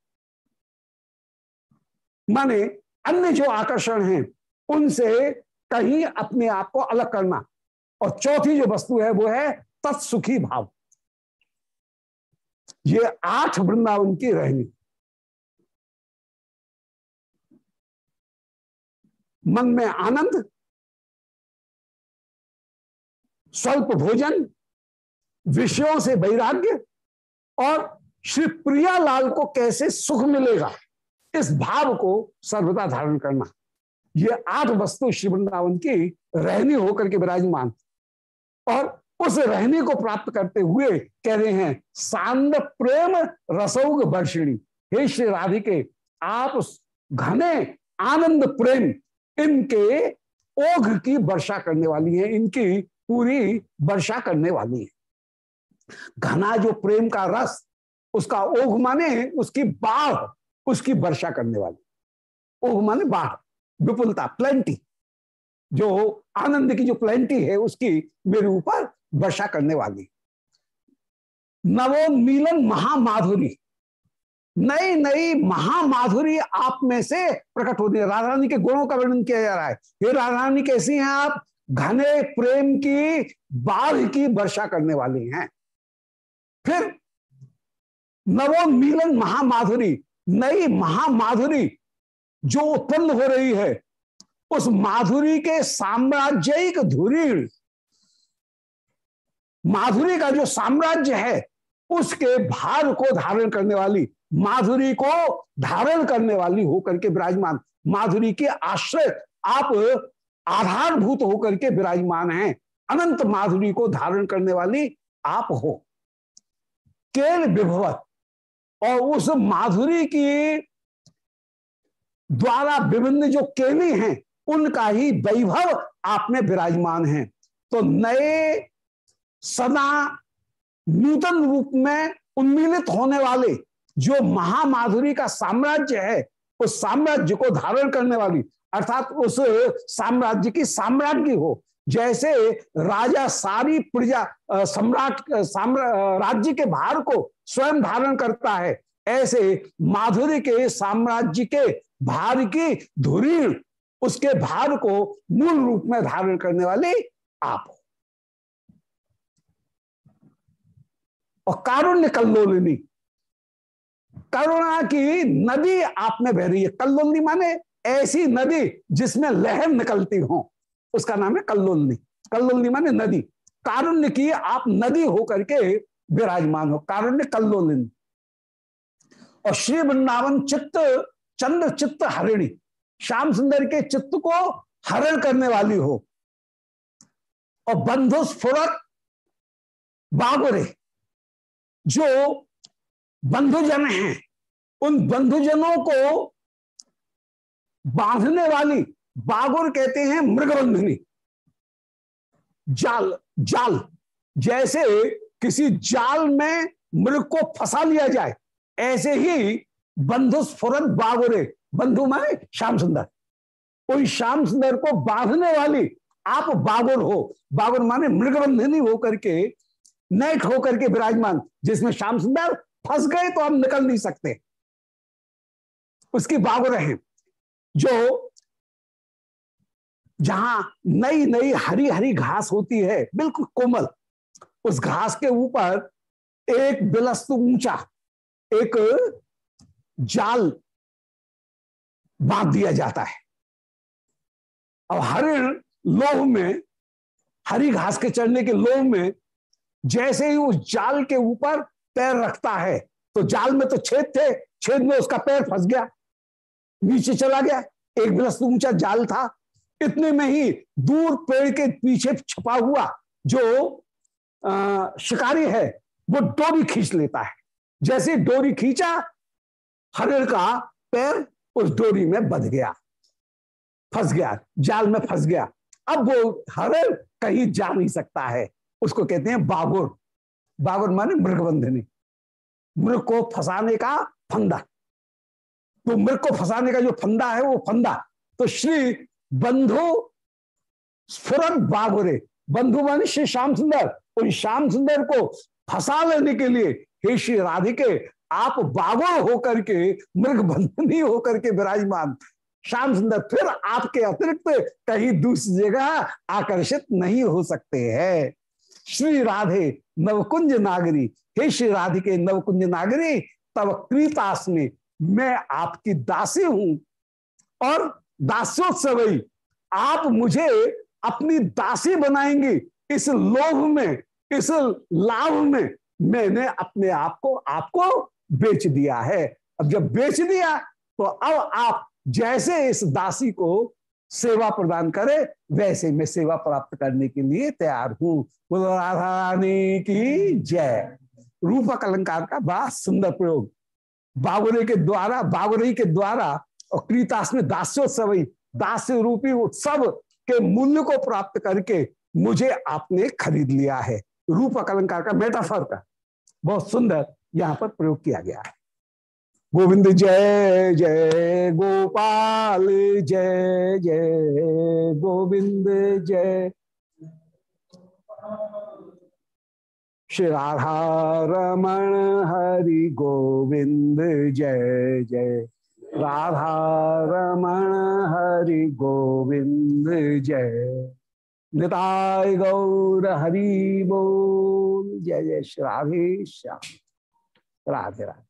माने अन्य जो आकर्षण हैं, उनसे कहीं अपने आप को अलग करना। और चौथी जो वस्तु है, वो है तत्सुखी भाव। ये आठ वृंदावन की रहनी। मन में आनंद, स्वल्प भोजन, विषयों से वैराग्य, और श्री प्रियालाल को कैसे सुख मिलेगा, इस भाव को सर्वदा धारण करना। ये आठ वस्तु श्री वृंदावन की रहनी होकर के विराजमान। और उस रहने को प्राप्त करते हुए कह रहे हैं, सांद प्रेम रसोग वर्षिणी, हे श्री राधिके, आप घने आनंद प्रेम इनके ओघ की वर्षा करने वाली है, इनकी पूरी वर्षा करने वाली है। घना जो प्रेम का रस, उसका ओघ माने उसकी बाढ़, उसकी वर्षा करने वाली। ओघ माने बाढ़। विपुलता प्लेंटी जो आनंद की जो प्लेंटी है, उसकी मेरे ऊपर वर्षा करने वाली। नवो नवोन्मीलन महामाधुरी। नई नई महामाधुरी आप में से प्रकट होती है। राधा रानी के गुणों का वर्णन किया जा रहा है। ये राधा रानी कैसी हैं आप? घने प्रेम की, बाढ़ की वर्षा करने वाली हैं। फिर नवोन्मीलन महामाधुरी। नई महामाधुरी। जो उत्पन्न हो रही है, उस माधुरी के साम्राज्यिक धुरी माधुरी का जो साम्राज्य है, उसके भार को धारण करने वाली, माधुरी को धारण करने वाली होकर के विराजमान। माधुरी के आश्रय, आप आधारभूत होकर के विराजमान हैं। अनंत माधुरी को धारण करने वाली आप हो। केल विभवत? और उस माधुरी की द्वारा विभिन्न जो केली हैं, उनका ही वैभव आप में विराजमान है। तो नए सदा नूतन रूप में उन्मीलित होने वाले जो महामाधुरी का साम्राज्य है, उस साम्राज्य को धारण करने वाली, अर्थात उस साम्राज्य की साम्राज्ञी हो। जैसे राजा सारी प्रजा सम्राट राज्य के भार को स्वयं धारण करता है, ऐसे माधुरी के साम्राज्य के भार की धुरी उसके भार को मूल रूप में धारण करने वाले आप हो। और कारुण्य कल्लोलिनी, करुणा की नदी आप में बह रही है। कल्लोलनी माने ऐसी नदी जिसमें लहर निकलती हो, उसका नाम है कल्लोलनी। कल्लोलनी माने नदी। कारुण्य की आप नदी होकर के विराजमान हो। कारुण्य कल्लोलिनी। और श्री वृंदावन चित्त चंद्र चित्त हरिणी। श्याम सुंदर के चित्त को हरण करने वाली हो। और बंधु स्फुरत बागुरे, जो बंधुजन हैं, उन बंधुजनों को बांधने वाली बागुर कहते हैं मृगबंधनी। जाल जाल, जैसे किसी जाल में मृग को फंसा लिया जाए, ऐसे ही बंधु स्फुरत बागुरे बंधु माने श्याम सुंदर। कोई श्याम सुंदर को बांधने वाली आप बागुर हो। बागुर माने मृगबंधनी होकर के नेट होकर के विराजमान, जिसमें श्याम सुंदर फंस गए तो हम निकल नहीं सकते। उसकी बागुर है, जो जहाँ नई नई हरी हरी घास होती है, बिल्कुल कोमल। उस घास के ऊपर एक बिलस्त ऊँचा, एक जाल बाँध दिया जाता है। अब हरिण लोह में हरी घास के चढ़ने के लोह में जैसे ही उस जाल के ऊपर पैर रखता है तो जाल में तो छेद थे छेद में उसका पैर फंस गया नीचे चला गया एक बिलस्त ऊँचा जाल था। इतने में ही दूर पेड़ के पीछे छपा हुआ जो आ, शिकारी है वो डोरी खींच लेता है। जैसे डोरी खींचा हरिण का पैर उस डोरी में बध गया। फंस गया, जाल में फंस गया। अब वो हरिण कहीं जा नहीं सकता है। उसको कहते हैं बागुर। बागुर माने मृगबंधनी। मृग को फंसाने का फंदा। तो मृग को फंसाने का जो फंदा है, वो फंदा। तो श्री बंधु स्फुरन बागुरे। बंधु माने श्री श्याम सुंदर। उन श्याम सुंदर को फंसा लेने के लिए हे श्री राधिके आप बागुर होकर के मृग बंधनी होकर के विराजमान। श्याम सुंदर, फिर आपके अतिरिक्त कहीं दूसरी जगह आकर्षित नहीं हो सकते हैं। श्री राधे, नवकुंज नागरी। हे श्री राधे के नवकुंज नागरी तब क्रीतास में मैं आपकी दासी हूँ। और दास्योत्सव आप मुझे अपनी दासी बनाएँगी। इस लोभ में, इस लाभ में मैंने अपने आप को, आपको बेच दिया है। अब जब बेच दिया तो अब आप जैसे इस दासी को सेवा प्रदान करे, वैसे मैं सेवा प्राप्त करने के लिए तैयार हूँ। राधा रानी की जय। रूपक अलंकार का बड़ा सुंदर प्रयोग। बागुरे के द्वारा बागुरी के द्वारा और क्रीतास में दास्योत्सव दास रूपी उत्सव के मूल्य को प्राप्त करके मुझे आपने खरीद लिया है। रूप अलंकार का मेटाफर का। बहुत सुंदर। यहाँ पर प्रयोग किया गया है। गोविंद जय जय गोपाल, जय जय गोविंद, जय। श्री राधा रमण हरि गोविंद, जय जय। राधा रमण हरि गोविंद, जय। निताय गौर हरि बोल। जय जय। श्री राधे श्याम। राधे राधे